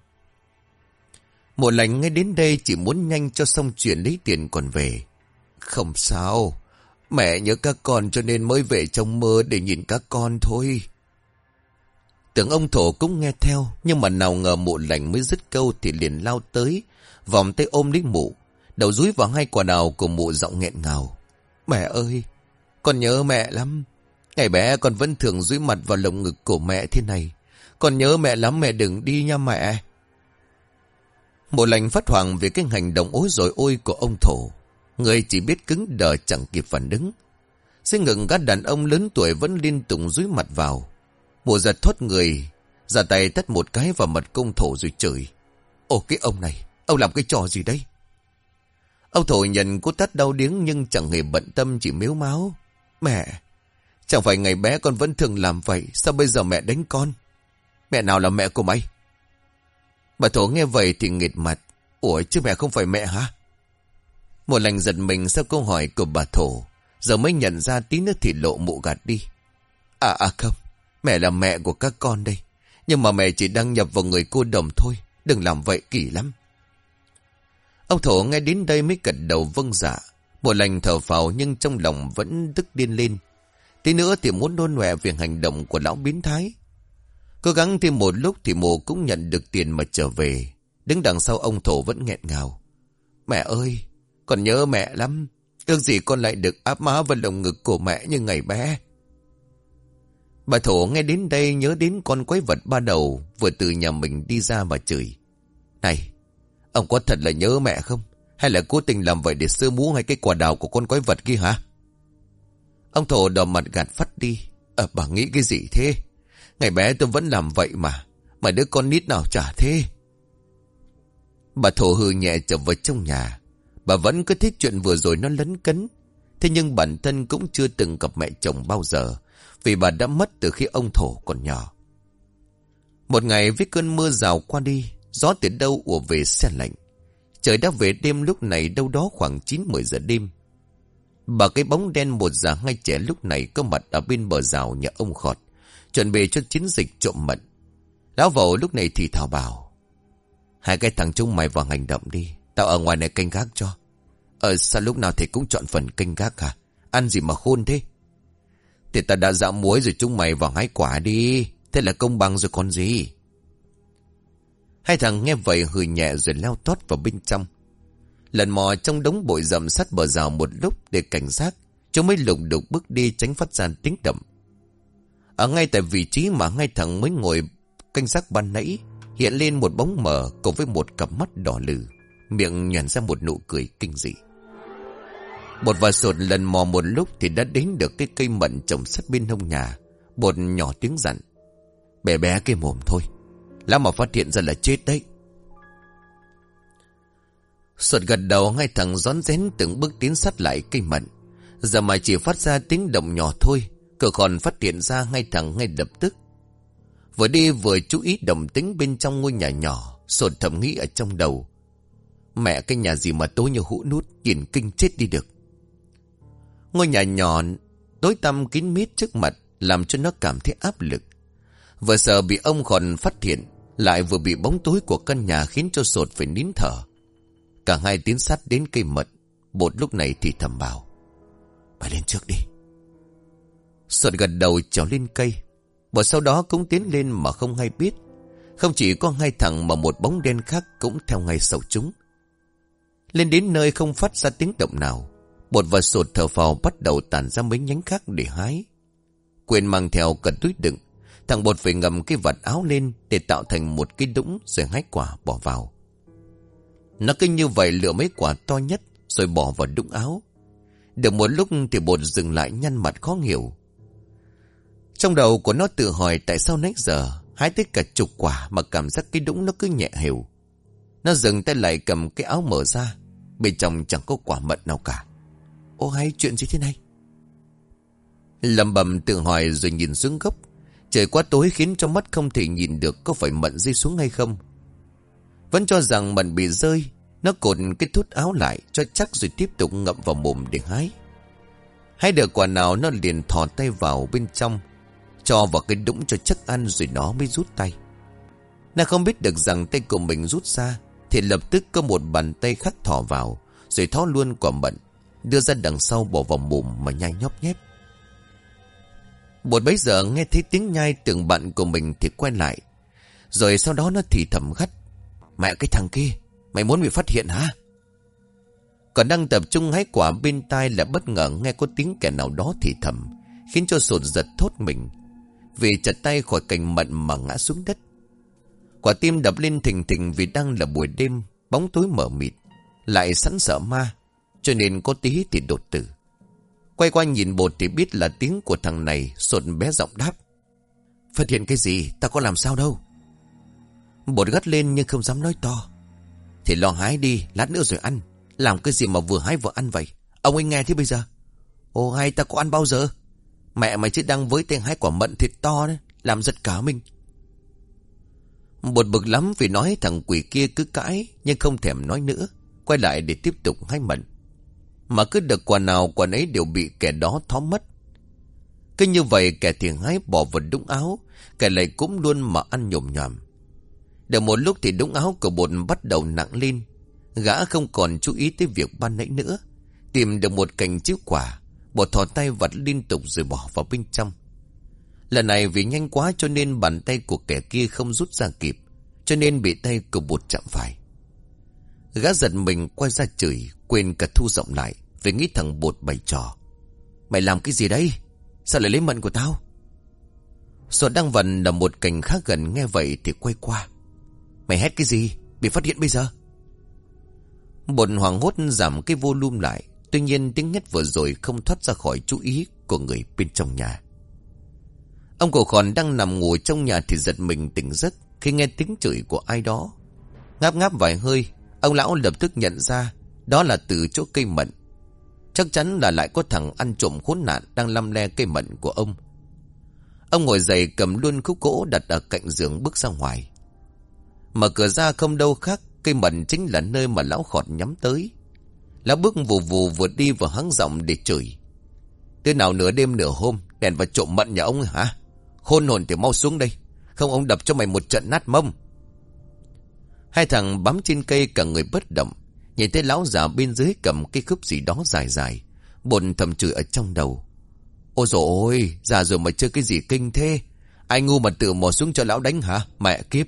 Mùa lành ngay đến đây chỉ muốn nhanh cho xong chuyện lấy tiền còn về. Không sao. Mẹ nhớ các con cho nên mới về trong mơ để nhìn các con thôi. Tưởng ông thổ cũng nghe theo, nhưng mà nào ngờ mụ lành mới dứt câu thì liền lao tới, vòng tay ôm lấy mụ, đầu rúi vào hai quả đào của mụ giọng nghẹn ngào. Mẹ ơi, con nhớ mẹ lắm. Ngày bé con vẫn thường rúi mặt vào lồng ngực của mẹ thế này. Con nhớ mẹ lắm mẹ đừng đi nha mẹ. Mụ lành phát hoàng về cái hành động ối rồi ôi của ông thổ. Người chỉ biết cứng đờ chẳng kịp phản ứng. Xin ngừng các đàn ông lớn tuổi vẫn liên tục rúi mặt vào. Mùa giật thoát người, ra tay tắt một cái vào mặt công thổ rồi chửi. Ồ cái ông này, ông làm cái trò gì đây? Ông thổ nhận cô tắt đau điếng nhưng chẳng hề bận tâm chỉ miếu máu. Mẹ, Chẳng phải ngày bé con vẫn thường làm vậy Sao bây giờ mẹ đánh con Mẹ nào là mẹ của mày Bà Thổ nghe vậy thì nghịt mặt Ủa chứ mẹ không phải mẹ hả Một lành giật mình sau câu hỏi của bà Thổ Giờ mới nhận ra tí nữa thì lộ mụ gạt đi À à không Mẹ là mẹ của các con đây. Nhưng mà mẹ chỉ đăng nhập vào người cô đồng thôi. Đừng làm vậy kỳ lắm. Ông Thổ nghe đến đây mới cật đầu vâng dạ. Một lành thở phào nhưng trong lòng vẫn tức điên lên. Tí nữa thì muốn nôn nòe việc hành động của lão biến thái. Cố gắng thêm một lúc thì mồ cũng nhận được tiền mà trở về. Đứng đằng sau ông Thổ vẫn nghẹn ngào. Mẹ ơi, Con nhớ mẹ lắm. Ước gì con lại được áp má vào lồng ngực của mẹ như ngày bé. Bà Thổ nghe đến đây nhớ đến con quái vật ba đầu, Vừa từ nhà mình đi ra mà chửi. Này, Ông có thật là nhớ mẹ không? Hay là cố tình làm vậy để sơ mũ hay cái quả đào của con quái vật kia hả? Ông Thổ đỏ mặt gạt phát đi. Ờ bà nghĩ cái gì thế? Ngày bé tôi vẫn làm vậy mà Mà đứa con nít nào chả thế? Bà Thổ hư nhẹ trở vào trong nhà. Bà vẫn cứ thích chuyện vừa rồi nó lấn cấn. Thế nhưng bản thân cũng chưa từng gặp mẹ chồng bao giờ. Vì bà đã mất từ khi ông Thổ còn nhỏ. Một ngày với cơn mưa rào qua đi, Gió từ đâu ùa về xe lạnh. Trời đã về đêm lúc này đâu đó khoảng 9-10 giờ đêm. Bà cái bóng đen một già ngay trẻ lúc này có mặt ở bên bờ rào nhà ông Khọt, Chuẩn bị cho chiến dịch trộm mận Lão vẩu lúc này thì thảo bảo, Hai cái thằng chúng mày vào hành động đi, Tao ở ngoài này canh gác cho. Ờ sao lúc nào thì cũng chọn phần canh gác hả Ăn gì mà khôn thế? Thì ta đã dạo muối rồi chúng mày vào hái quả đi. Thế là công bằng rồi còn gì? Hai thằng nghe vậy hừ nhẹ rồi leo tót vào bên trong. Lần mò trong đống bụi rậm sắt bờ rào một lúc để cảnh giác, Chúng mới lục đục bước đi tránh phát ra tiếng đậm Ở ngay tại vị trí mà hai thằng mới ngồi canh giác ban nãy, Hiện lên một bóng mờ cùng với một cặp mắt đỏ lừ, Miệng nhàn ra một nụ cười kinh dị. Bột và sột lần mò một lúc Thì đã đến được cái cây mận trồng sắt bên hông nhà. Bột nhỏ tiếng dặn. Bé bé cái mồm thôi. Lát mà phát hiện ra là chết đấy. Sột gật đầu, ngay thằng rón rén từng bước tiến sát lại cây mận. Giờ mà chỉ phát ra tiếng động nhỏ thôi Cờ còn phát hiện ra ngay thằng ngay lập tức. Vừa đi vừa chú ý đồng tính bên trong ngôi nhà nhỏ Sột thầm nghĩ ở trong đầu. Mẹ cái nhà gì mà tối như hũ nút, Nhìn kinh chết đi được. Ngôi nhà nhỏ Tối tăm kín mít trước mặt Làm cho nó cảm thấy áp lực. Vừa sợ bị ông còn phát hiện, Lại vừa bị bóng tối của căn nhà Khiến cho sột phải nín thở. Cả hai tiến sát đến cây mật, Bột lúc này thì thầm bảo, Bà lên trước đi. Sột gật đầu trèo lên cây, Bột sau đó cũng tiến lên mà không hay biết. Không chỉ có hai thằng Mà một bóng đen khác cũng theo ngay sau chúng. Lên đến nơi không phát ra tiếng động nào. Bột và sột thở phào bắt đầu tàn ra mấy nhánh khác để hái. Quyền mang theo cần túi đựng, Thằng bột phải ngầm cái vạt áo lên Để tạo thành một cái đũng Rồi hái quả bỏ vào. Nó cứ như vậy lựa mấy quả to nhất Rồi bỏ vào đũng áo. Được một lúc thì bột dừng lại nhăn mặt khó hiểu. Trong đầu của nó tự hỏi Tại sao nãy giờ Hái tới cả chục quả Mà cảm giác cái đũng nó cứ nhẹ hiểu Nó dừng tay lại cầm cái áo mở ra, Bên trong chẳng có quả mận nào cả. Ô hay chuyện gì thế này? Lầm bầm tự hỏi rồi nhìn xuống gốc. Trời quá tối khiến cho mắt không thể nhìn được Có phải mận rơi xuống hay không. Vẫn cho rằng mận bị rơi, Nó cột cái thút áo lại Cho chắc rồi tiếp tục ngậm vào mồm để hái. Hay được quả nào nó liền thò tay vào bên trong, Cho vào cái đũng cho chắc ăn Rồi nó mới rút tay. Nó không biết được rằng tay của mình rút ra, Thì lập tức có một bàn tay khác thò vào, Rồi thó luôn quả mận Đưa ra đằng sau bỏ vào mồm mà nhai nhóp nhép. Bột bấy giờ nghe thấy tiếng nhai tưởng bạn của mình thì quay lại. Rồi sau đó nó thì thầm gắt. Mẹ cái thằng kia, Mày muốn bị phát hiện hả? Còn đang tập trung hái quả bên tai là bất ngờ nghe có tiếng kẻ nào đó thì thầm, Khiến cho sột giật thốt mình. Vì chặt tay khỏi cành mận mà ngã xuống đất. Quả tim đập lên thình thình vì đang là buổi đêm, Bóng tối mở mịt, Lại sẵn sợ ma cho nên có tí thì đột tử Quay qua nhìn bột thì biết là tiếng của thằng này Sột bé giọng đáp Phát hiện cái gì ta có làm sao đâu Bột gắt lên nhưng không dám nói to Thì lo hái đi, Lát nữa rồi ăn Làm cái gì mà vừa hái vừa ăn vậy Ông ấy nghe thế bây giờ Ô, hay ta có ăn bao giờ Mẹ mày chứ đang với tên hái quả mận thịt to đấy. Làm giật cả mình. Bột bực lắm vì nói thằng quỷ kia cứ cãi, nhưng không thèm nói nữa. Quay lại để tiếp tục hái mận. Mà cứ được quả nào quả ấy đều bị kẻ đó thóm mất. Cứ như vậy kẻ thì hái bỏ vào đúng áo, kẻ lại cũng luôn mà ăn nhồm nhòm. Được một lúc thì đúng áo của bột bắt đầu nặng lên. Gã không còn chú ý tới việc ban nãy nữa. Tìm được một cành chiếc quả, bột thò tay vặt liên tục rồi bỏ vào bên trong. Lần này vì nhanh quá cho nên bàn tay của kẻ kia không rút ra kịp, cho nên bị tay của bột chạm phải. Gã giật mình quay ra chửi, quên cả thu rộng lại, vì nghĩ thằng bột bày trò. Mày làm cái gì đấy? Sao lại lấy mận của tao? Sột đang vần là một cành khác gần nghe vậy thì quay qua. Mày hét cái gì? Bị phát hiện bây giờ? Bột hoàng hốt giảm cái volume lại. Tuy nhiên tiếng hét vừa rồi không thoát ra khỏi chú ý của người bên trong nhà. Ông cổ khòn đang nằm ngồi trong nhà thì giật mình tỉnh giấc khi nghe tiếng chửi của ai đó. Ngáp ngáp vài hơi, ông lão lập tức nhận ra đó là từ chỗ cây mận. Chắc chắn là lại có thằng ăn trộm khốn nạn đang lăm le cây mận của ông. Ông ngồi dậy cầm luôn khúc gỗ đặt ở cạnh giường bước ra ngoài. Mở cửa ra không đâu khác, cây mận chính là nơi mà lão khọt nhắm tới. Lão bước vù vù vượt đi vào hắng giọng để chửi. Tới nào nửa đêm nửa hôm, đèn vào trộm mận nhà ông hả? Khôn hồn thì mau xuống đây, không ông đập cho mày một trận nát mông. Hai thằng bám trên cây cả người bất động, nhìn thấy lão già bên dưới cầm cái khúc gì đó dài dài, bồn thầm chửi ở trong đầu. Ôi dồi ôi, già rồi mà chơi cái gì kinh thế, ai ngu mà tự mò xuống cho lão đánh hả, mẹ kiếp.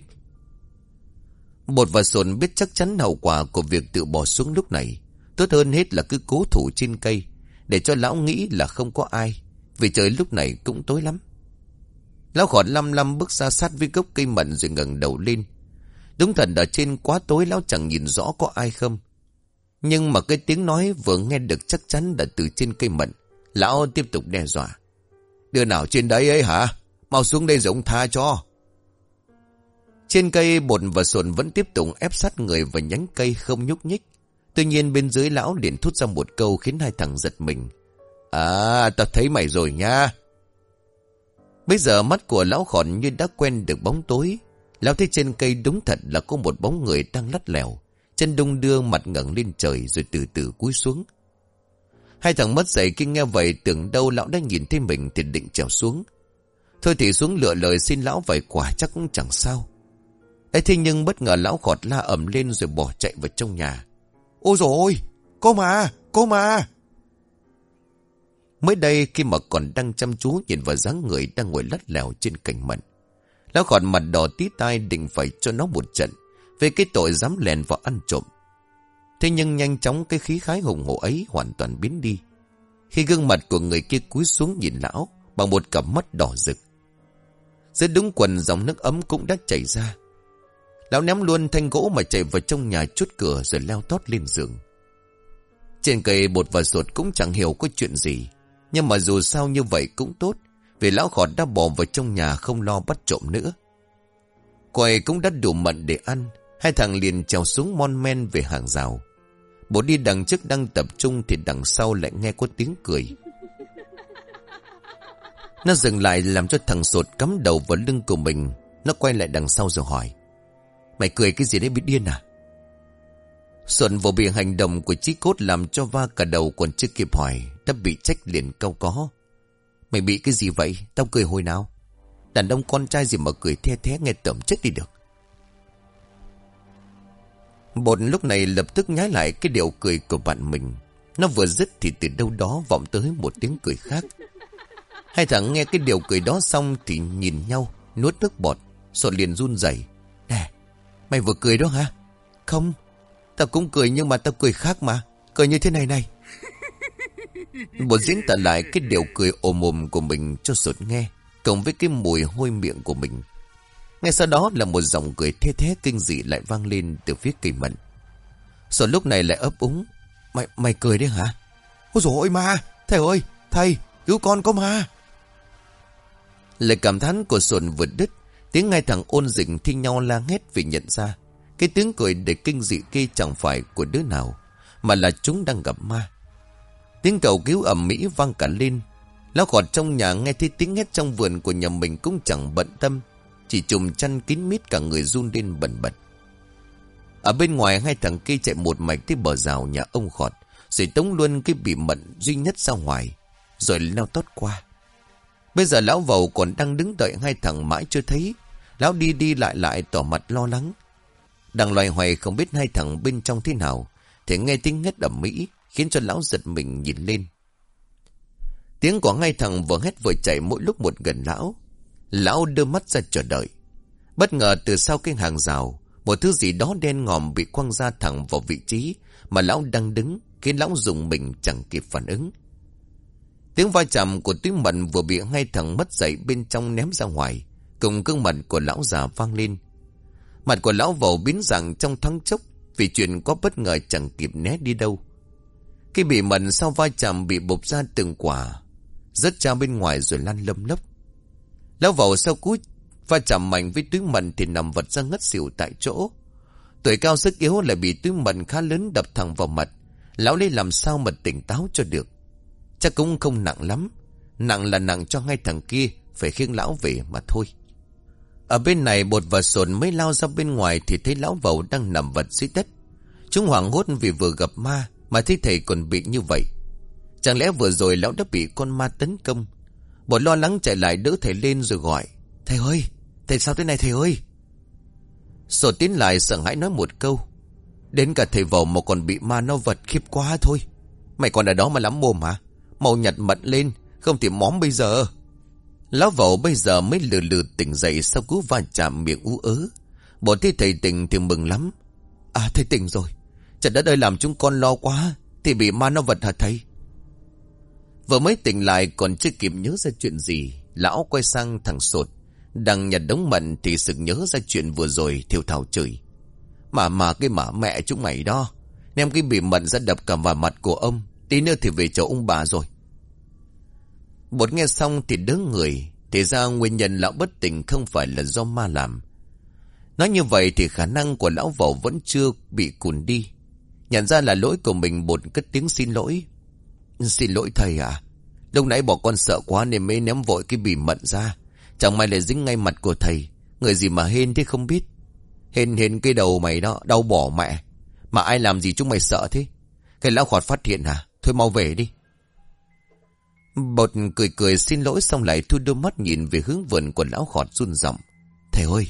Bột và sồn biết chắc chắn hậu quả của việc tự bỏ xuống lúc này. Tốt hơn hết là cứ cố thủ trên cây. Để cho lão nghĩ là không có ai. Vì trời lúc này cũng tối lắm. Lão khọt lăm lăm bước ra sát với gốc cây mận rồi ngẩng đầu lên. Đúng thật ở trên quá tối lão chẳng nhìn rõ có ai không. Nhưng mà cái tiếng nói vừa nghe được chắc chắn là từ trên cây mận. Lão tiếp tục đe dọa. Đưa nào trên đấy ấy hả? Mau xuống đây rồi tha cho. Trên cây bột và sồn vẫn tiếp tục ép sát người và nhánh cây không nhúc nhích. Tuy nhiên bên dưới lão liền thút ra một câu khiến hai thằng giật mình. À, tao thấy mày rồi nha. Bây giờ mắt của lão khòn như đã quen được bóng tối. Lão thấy trên cây đúng thật là có một bóng người đang lắt lèo. Chân đung đưa mặt ngẩng lên trời rồi từ từ cúi xuống. Hai thằng mất dậy kinh nghe vậy tưởng đâu lão đã nhìn thấy mình thì định trèo xuống. Thôi thì xuống lựa lời xin lão vài quả chắc cũng chẳng sao ấy thế nhưng bất ngờ lão khọt la ẩm lên rồi bỏ chạy vào trong nhà. Ôi dồi ôi, cô mà, cô mà. Mới đây khi mà còn đang chăm chú nhìn vào dáng người đang ngồi lắt lèo trên cành mận. Lão khọt mặt đỏ tí tai định phải cho nó một trận về cái tội dám lèn vào ăn trộm. Thế nhưng nhanh chóng cái khí khái hùng hổ ấy hoàn toàn biến đi. Khi gương mặt của người kia cúi xuống nhìn lão, bằng một cặp mắt đỏ rực. Dưới đúng quần, dòng nước ấm cũng đã chảy ra. Lão ném luôn thanh gỗ mà chạy vào trong nhà chốt cửa rồi leo tót lên giường. Trên cây bột và ruột cũng chẳng hiểu có chuyện gì. Nhưng mà dù sao như vậy cũng tốt. Vì lão khọt đã bỏ vào trong nhà không lo bắt trộm nữa. Quầy cũng đã đủ mận để ăn. Hai thằng liền trèo xuống mon men về hàng rào. Bố đi đằng trước đang tập trung thì đằng sau lại nghe có tiếng cười. Nó dừng lại làm cho thằng sột cắm đầu vào lưng của mình. Nó quay lại đằng sau rồi hỏi. Mày cười cái gì đấy bị điên à? Xuân vô bị hành động của chí cốt làm cho va cả đầu còn chưa kịp hỏi, đã bị trách liền câu có. Mày bị cái gì vậy? Tao cười hồi nào? Đàn ông con trai gì mà cười the thế nghe tẩm chết đi được. Bột lúc này lập tức nhái lại cái điệu cười của bạn mình. Nó vừa dứt thì từ đâu đó vọng tới một tiếng cười khác. Hai thằng nghe cái điều cười đó xong thì nhìn nhau, nuốt nước bọt, sột liền run rẩy. Nè, Mày vừa cười đó hả? Không, tao cũng cười nhưng mà tao cười khác mà. Cười như thế này này. bột diễn tả lại cái điều cười ồm ồm của mình cho sột nghe. Cộng với cái mùi hôi miệng của mình. Ngay sau đó là một giọng cười thê thế kinh dị lại vang lên từ phía kỳ mận. Sột lúc này lại ấp úng. Mày mày cười đấy hả? Ôi dồi ôi ma! Thầy ơi! Thầy! Cứu con có ma! Lời cảm thán của sột vượt đứt Tiếng ngay thằng ôn dịch thi nhau la hét vì nhận ra. Cái tiếng cười để kinh dị kia chẳng phải của đứa nào. Mà là chúng đang gặp ma. Tiếng cầu cứu ẩm mỹ vang cả lên. Lão khọt trong nhà nghe thấy tiếng hét trong vườn của nhà mình cũng chẳng bận tâm. Chỉ trùm chăn kín mít cả người run lên bẩn bật. Ở bên ngoài, hai thằng kia chạy một mạch tới bờ rào nhà ông khọt. Rồi tống luôn cái bị mận duy nhất ra ngoài. Rồi leo tót qua. Bây giờ lão vầu còn đang đứng đợi hai thằng mãi chưa thấy. Lão đi đi lại lại tỏ mặt lo lắng. Đang loài hoài không biết hai thằng bên trong thế nào. Thì nghe tiếng hét ẩm mỹ khiến cho lão giật mình nhìn lên. Tiếng của hai thằng vừa hét vừa chạy mỗi lúc một gần lão. Lão đưa mắt ra chờ đợi. Bất ngờ từ sau cái hàng rào, một thứ gì đó đen ngòm bị quăng ra thẳng vào vị trí mà lão đang đứng, khiến lão dùng mình chẳng kịp phản ứng. Tiếng va chạm của túi mận vừa bị ngay thẳng mất dậy bên trong ném ra ngoài, cùng gương mặt của lão già vang lên. Mặt của lão vầu biến dạng trong thăng chốc, vì chuyện có bất ngờ chẳng kịp né đi đâu. Khi bị mận sau va chạm bị bộc ra từng quả, rớt ra bên ngoài rồi lăn lâm lấp. Lão vào sau cú va chạm mạnh với túi mần thì nằm vật ra ngất xỉu tại chỗ. Tuổi cao sức yếu lại bị túi mần khá lớn đập thẳng vào mặt. Lão lấy làm sao mà tỉnh táo cho được. Chắc cũng không nặng lắm. Nặng là nặng cho ngay thằng kia, phải khiêng lão về mà thôi. Ở bên này bột và sồn mới lao ra bên ngoài thì thấy lão vầu đang nằm vật dưới đất. Chúng hoảng hốt vì vừa gặp ma, mà thấy thầy còn bị như vậy. Chẳng lẽ vừa rồi lão đã bị con ma tấn công? Bột lo lắng chạy lại đỡ thầy lên rồi gọi. Thầy ơi! Thầy sao thế này thầy ơi? Sổ tiến lại sợ hãi nói một câu. Đến cả thầy vẩu mà còn bị ma nó vật khiếp quá thôi. Mày còn ở đó mà lắm mồm hả? Mau nhặt mận lên, không thì móm bây giờ. Lão vẩu bây giờ mới lừ lừ tỉnh dậy sau cú va chạm miệng ú ớ. Bộ thấy thầy tỉnh thì mừng lắm. À thầy tỉnh rồi. Trận đất ơi làm chúng con lo quá. Thì bị ma nó vật hả thầy? Vừa mới tỉnh lại còn chưa kịp nhớ ra chuyện gì. Lão quay sang thằng sột. Đang nhặt đống mận thì sực nhớ ra chuyện vừa rồi, thiêu thảo chửi. Mà mà cái mả mẹ chúng mày đó. Ném cái bị mận ra đập cả vào mặt của ông. Tí nữa thì về chỗ ông bà rồi. Bột nghe xong thì đứng người. Thì ra nguyên nhân lão bất tỉnh không phải là do ma làm. Nói như vậy thì khả năng của lão vẩu vẫn chưa bị cùn đi. Nhận ra là lỗi của mình bột cất tiếng xin lỗi. Xin lỗi thầy à. Lúc nãy bỏ con sợ quá nên mới ném vội cái bì mận ra. Chẳng may lại dính ngay mặt của thầy. Người gì mà hên thế không biết. Hên hên cái đầu mày đó, đau bỏ mẹ. Mà ai làm gì chúng mày sợ thế? Cái lão khọt phát hiện hả? Thôi mau về đi. Bột cười cười xin lỗi xong lại thu đôi mắt nhìn về hướng vườn của lão khọt run giọng Thầy ơi,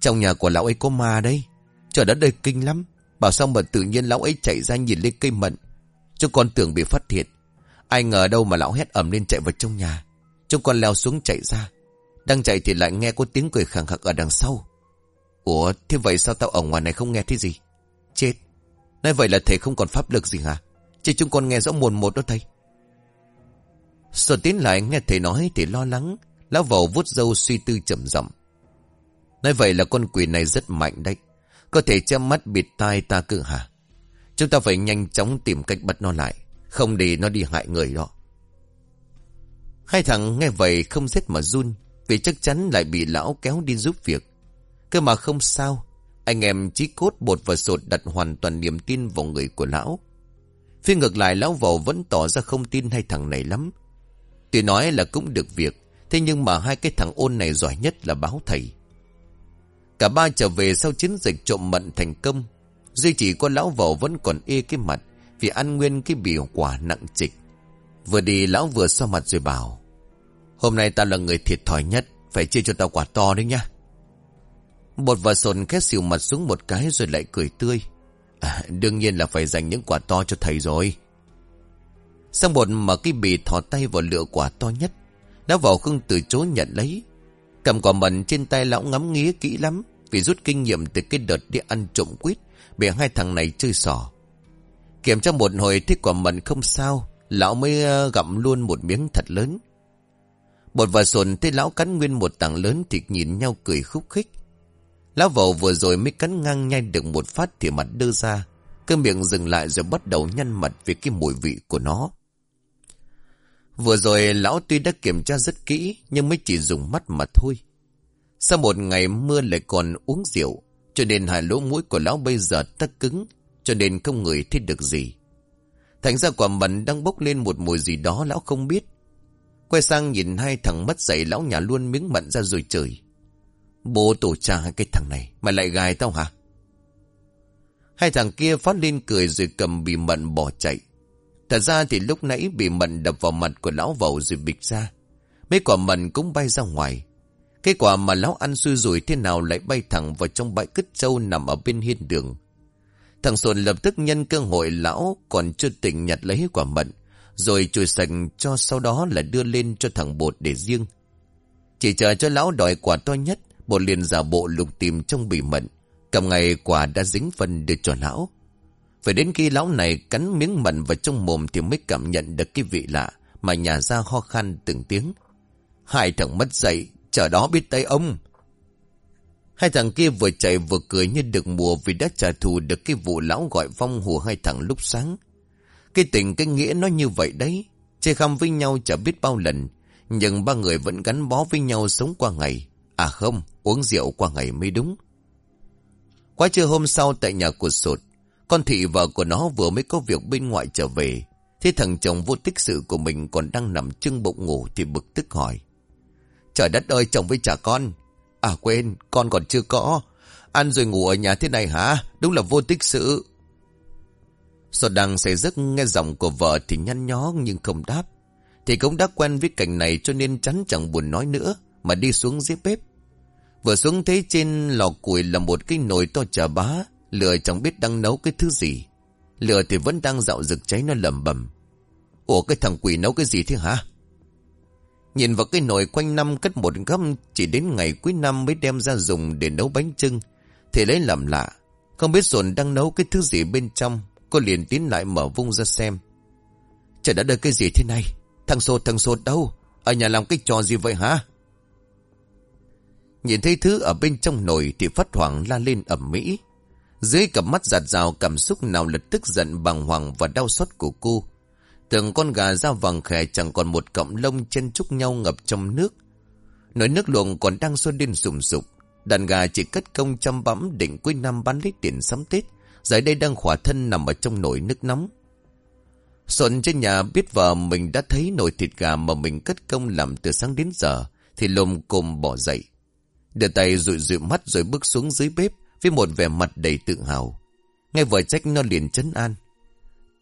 trong nhà của lão ấy có ma đây. Trời đất đời kinh lắm. Bảo xong mà tự nhiên lão ấy chạy ra nhìn lên cây mận chúng con tưởng bị phát hiện. Ai ngờ đâu mà lão hét ẩm lên chạy vào trong nhà. Chúng con leo xuống chạy ra. Đang chạy thì lại nghe có tiếng cười khẳng khắc ở đằng sau. Ủa, thế vậy sao tao ở ngoài này không nghe thấy gì? Chết. Nói vậy là thầy không còn pháp lực gì hả? Chỉ chúng con nghe rõ mồn một đó thầy. Sở tiến lại nghe thầy nói thì lo lắng. Lão vào vút dâu suy tư chậm rộng. Nói vậy là con quỷ này rất mạnh đấy. Có thể che mắt bịt tai ta cự hả? Chúng ta phải nhanh chóng tìm cách bắt nó lại. Không để nó đi hại người đó. Hai thằng nghe vậy không rét mà run. Vì chắc chắn lại bị lão kéo đi giúp việc. Cơ mà không sao. Anh em chí cốt bột và sột đặt hoàn toàn niềm tin vào người của lão. Phía ngược lại, lão vầu vẫn tỏ ra không tin hai thằng này lắm. Tuy nói là cũng được việc. Thế nhưng mà hai cái thằng ôn này giỏi nhất là báo thầy. Cả ba trở về sau chiến dịch trộm mận thành công. Duy chỉ con lão vẩu vẫn còn ê cái mặt vì ăn nguyên cái biểu quả nặng trịch. Vừa đi lão vừa so mặt rồi bảo. Hôm nay ta là người thiệt thòi nhất. Phải chia cho tao quả to đấy nhá. Bột và sồn khét xìu mặt xuống một cái rồi lại cười tươi. À, đương nhiên là phải dành những quả to cho thầy rồi. Xong bột mà cái bì thò tay vào lựa quả to nhất. Đã vào không từ chối nhận lấy. Cầm quả mận trên tay lão ngắm nghía kỹ lắm. Vì rút kinh nghiệm từ cái đợt đi ăn trộm quýt. Bị hai thằng này chơi sỏ. Kiểm tra một hồi thích quả mận không sao. Lão mới ờ, gặm luôn một miếng thật lớn. Bột và sồn thấy lão cắn nguyên một tảng lớn thì nhìn nhau cười khúc khích. Lão vầu vừa rồi mới cắn ngang nhai được một phát thì mặt đưa ra. Cơ miệng dừng lại rồi bắt đầu nhăn mặt vì cái mùi vị của nó. Vừa rồi lão tuy đã kiểm tra rất kỹ nhưng mới chỉ dùng mắt mà thôi. Sau một ngày mưa lại còn uống rượu cho nên hai lỗ mũi của lão bây giờ tắc cứng cho nên không người thấy được gì. Thành ra quả mận đang bốc lên một mùi gì đó lão không biết. Quay sang nhìn hai thằng mất dậy lão nhà luôn miếng mận ra rồi chửi. Bố tổ cha hai cái thằng này, mày lại gài tao hả? Hai thằng kia phát lên cười rồi cầm bị mận bỏ chạy. Thật ra thì lúc nãy bị mận đập vào mặt của lão vầu rồi bịch ra. Mấy quả mận cũng bay ra ngoài. Kết quả mà lão ăn xui rủi thế nào lại bay thẳng vào trong bãi cứt trâu nằm ở bên hiên đường. Thằng sồn lập tức nhân cơ hội lão còn chưa tỉnh nhặt lấy quả mận, rồi chùi sạch cho sau đó là đưa lên cho thằng bột để riêng. Chỉ chờ cho lão đòi quả to nhất, bột liền giả bộ lục tìm trong bì mận, cầm ngày quả đã dính phân để cho lão. Phải đến khi lão này cắn miếng mận vào trong mồm thì mới cảm nhận được cái vị lạ mà nhà ra ho khan từng tiếng. Hai thằng mất dậy, chờ đó biết tay ông. Hai thằng kia vừa chạy vừa cười như được mùa vì đã trả thù được cái vụ lão gọi vong hùa hai thằng lúc sáng. Cái tình cái nghĩa nó như vậy đấy. Chơi khăm với nhau chả biết bao lần. Nhưng ba người vẫn gắn bó với nhau sống qua ngày. À không, uống rượu qua ngày mới đúng. Quá trưa hôm sau tại nhà của sột, con thị vợ của nó vừa mới có việc bên ngoại trở về. Thế thằng chồng vô tích sự của mình còn đang nằm chưng bụng ngủ thì bực tức hỏi. Trời đất ơi chồng với trả con. À quên, con còn chưa có. Ăn rồi ngủ ở nhà thế này hả? Đúng là vô tích sự. Sột đang say giấc nghe giọng của vợ thì nhăn nhó nhưng không đáp. Thì cũng đã quen với cảnh này cho nên chắn chẳng buồn nói nữa mà đi xuống dưới bếp. Vừa xuống thấy trên lò củi là một cái nồi to chả bá, lửa chẳng biết đang nấu cái thứ gì. Lửa thì vẫn đang dạo rực cháy nó lầm bầm. Ủa cái thằng quỷ nấu cái gì thế hả? Nhìn vào cái nồi quanh năm cất một góc chỉ đến ngày cuối năm mới đem ra dùng để nấu bánh trưng. Thì lấy làm lạ. Không biết dồn đang nấu cái thứ gì bên trong. Cô liền tiến lại mở vung ra xem. Trời đã đợi cái gì thế này? Thằng sột thằng sột đâu? Ở nhà làm cái trò gì vậy hả? Nhìn thấy thứ ở bên trong nồi thì phát hoảng la lên ẩm mỹ. Dưới cặp mắt giạt rào cảm xúc nào lập tức giận bằng hoàng và đau xót của cô. Từng con gà da vàng khè chẳng còn một cọng lông chân trúc nhau ngập trong nước. Nồi nước luộc còn đang sôi lên sùng sục. Đàn gà chỉ cất công chăm bẵm định cuối năm bán lấy tiền sắm Tết. Giờ đây đang khỏa thân nằm ở trong nồi nước nóng. Xuân trên nhà biết vợ mình đã thấy nồi thịt gà mà mình cất công làm từ sáng đến giờ. Thì lồm cồm bỏ dậy. Đưa tay rụi rụi mắt rồi bước xuống dưới bếp với một vẻ mặt đầy tự hào. Nghe vợ trách nó liền chấn an.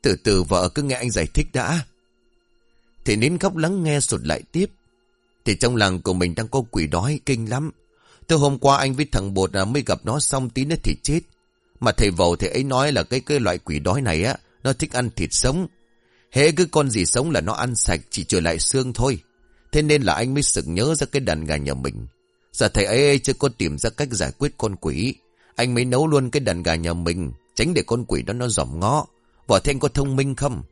Từ từ vợ cứ nghe anh giải thích đã. Thì nín khóc lắng nghe sụt lại tiếp. Thì trong làng của mình đang có quỷ đói kinh lắm. Từ hôm qua anh với thằng bột à, mới gặp nó xong tí nữa thì chết. Mà thầy vầu thì ấy nói là cái cái loại quỷ đói này á, nó thích ăn thịt sống. Hễ cứ con gì sống là nó ăn sạch chỉ trở lại xương thôi. Thế nên là anh mới sực nhớ ra cái đàn gà nhà mình. Giờ thầy ấy chưa có tìm ra cách giải quyết con quỷ. Anh mới nấu luôn cái đàn gà nhà mình, tránh để con quỷ đó nó giỏm ngó. Vợ thanh có thông minh không?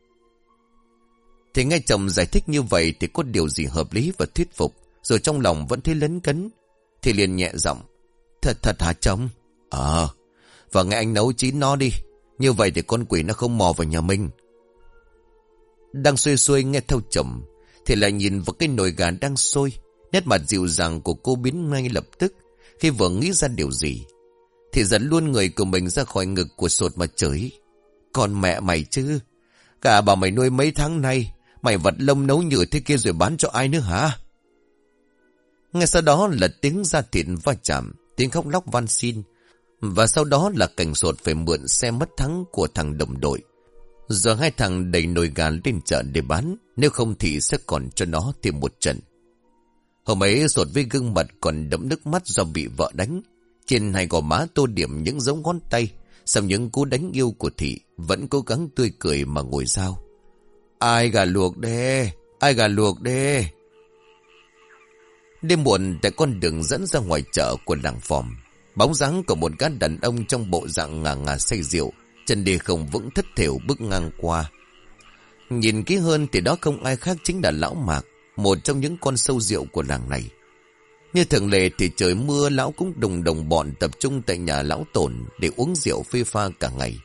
Thì nghe chồng giải thích như vậy thì có điều gì hợp lý và thuyết phục, rồi trong lòng vẫn thấy lấn cấn. Thì liền nhẹ giọng. Thật thật hả chồng? Ờ, và nghe anh nấu chín nó đi. Như vậy thì con quỷ nó không mò vào nhà mình. Đang xuôi xuôi nghe theo chồng, thì lại nhìn vào cái nồi gà đang sôi. Nét mặt dịu dàng của cô biến ngay lập tức khi vừa nghĩ ra điều gì. Thì dẫn luôn người của mình ra khỏi ngực của sột mà chửi. Còn mẹ mày chứ? Cả bà mày nuôi mấy tháng nay, mày vật lông nấu nhựa thế kia rồi bán cho ai nữa hả? Ngay sau đó là tiếng ra thịt va chạm, tiếng khóc lóc van xin. Và sau đó là cảnh sột phải mượn xe mất thắng của thằng đồng đội. Giờ hai thằng đẩy nồi gà lên chợ để bán, nếu không thì sẽ còn cho nó thêm một trận. Hôm ấy sột với gương mặt còn đẫm nước mắt do bị vợ đánh. Trên hai gò má tô điểm những dấu ngón tay, sau những cú đánh yêu của thị, vẫn cố gắng tươi cười mà ngồi sao. Ai gà luộc đê, ai gà luộc đê. Đêm muộn tại con đường dẫn ra ngoài chợ của làng phòm, bóng dáng của một gã đàn ông trong bộ dạng ngà ngà say rượu, chân đi không vững thất thiểu bước ngang qua. Nhìn kỹ hơn thì đó không ai khác chính là lão mạc, một trong những con sâu rượu của làng này. Như thường lệ thì trời mưa lão cũng đồng đồng bọn tập trung tại nhà lão tổn để uống rượu phê pha cả ngày.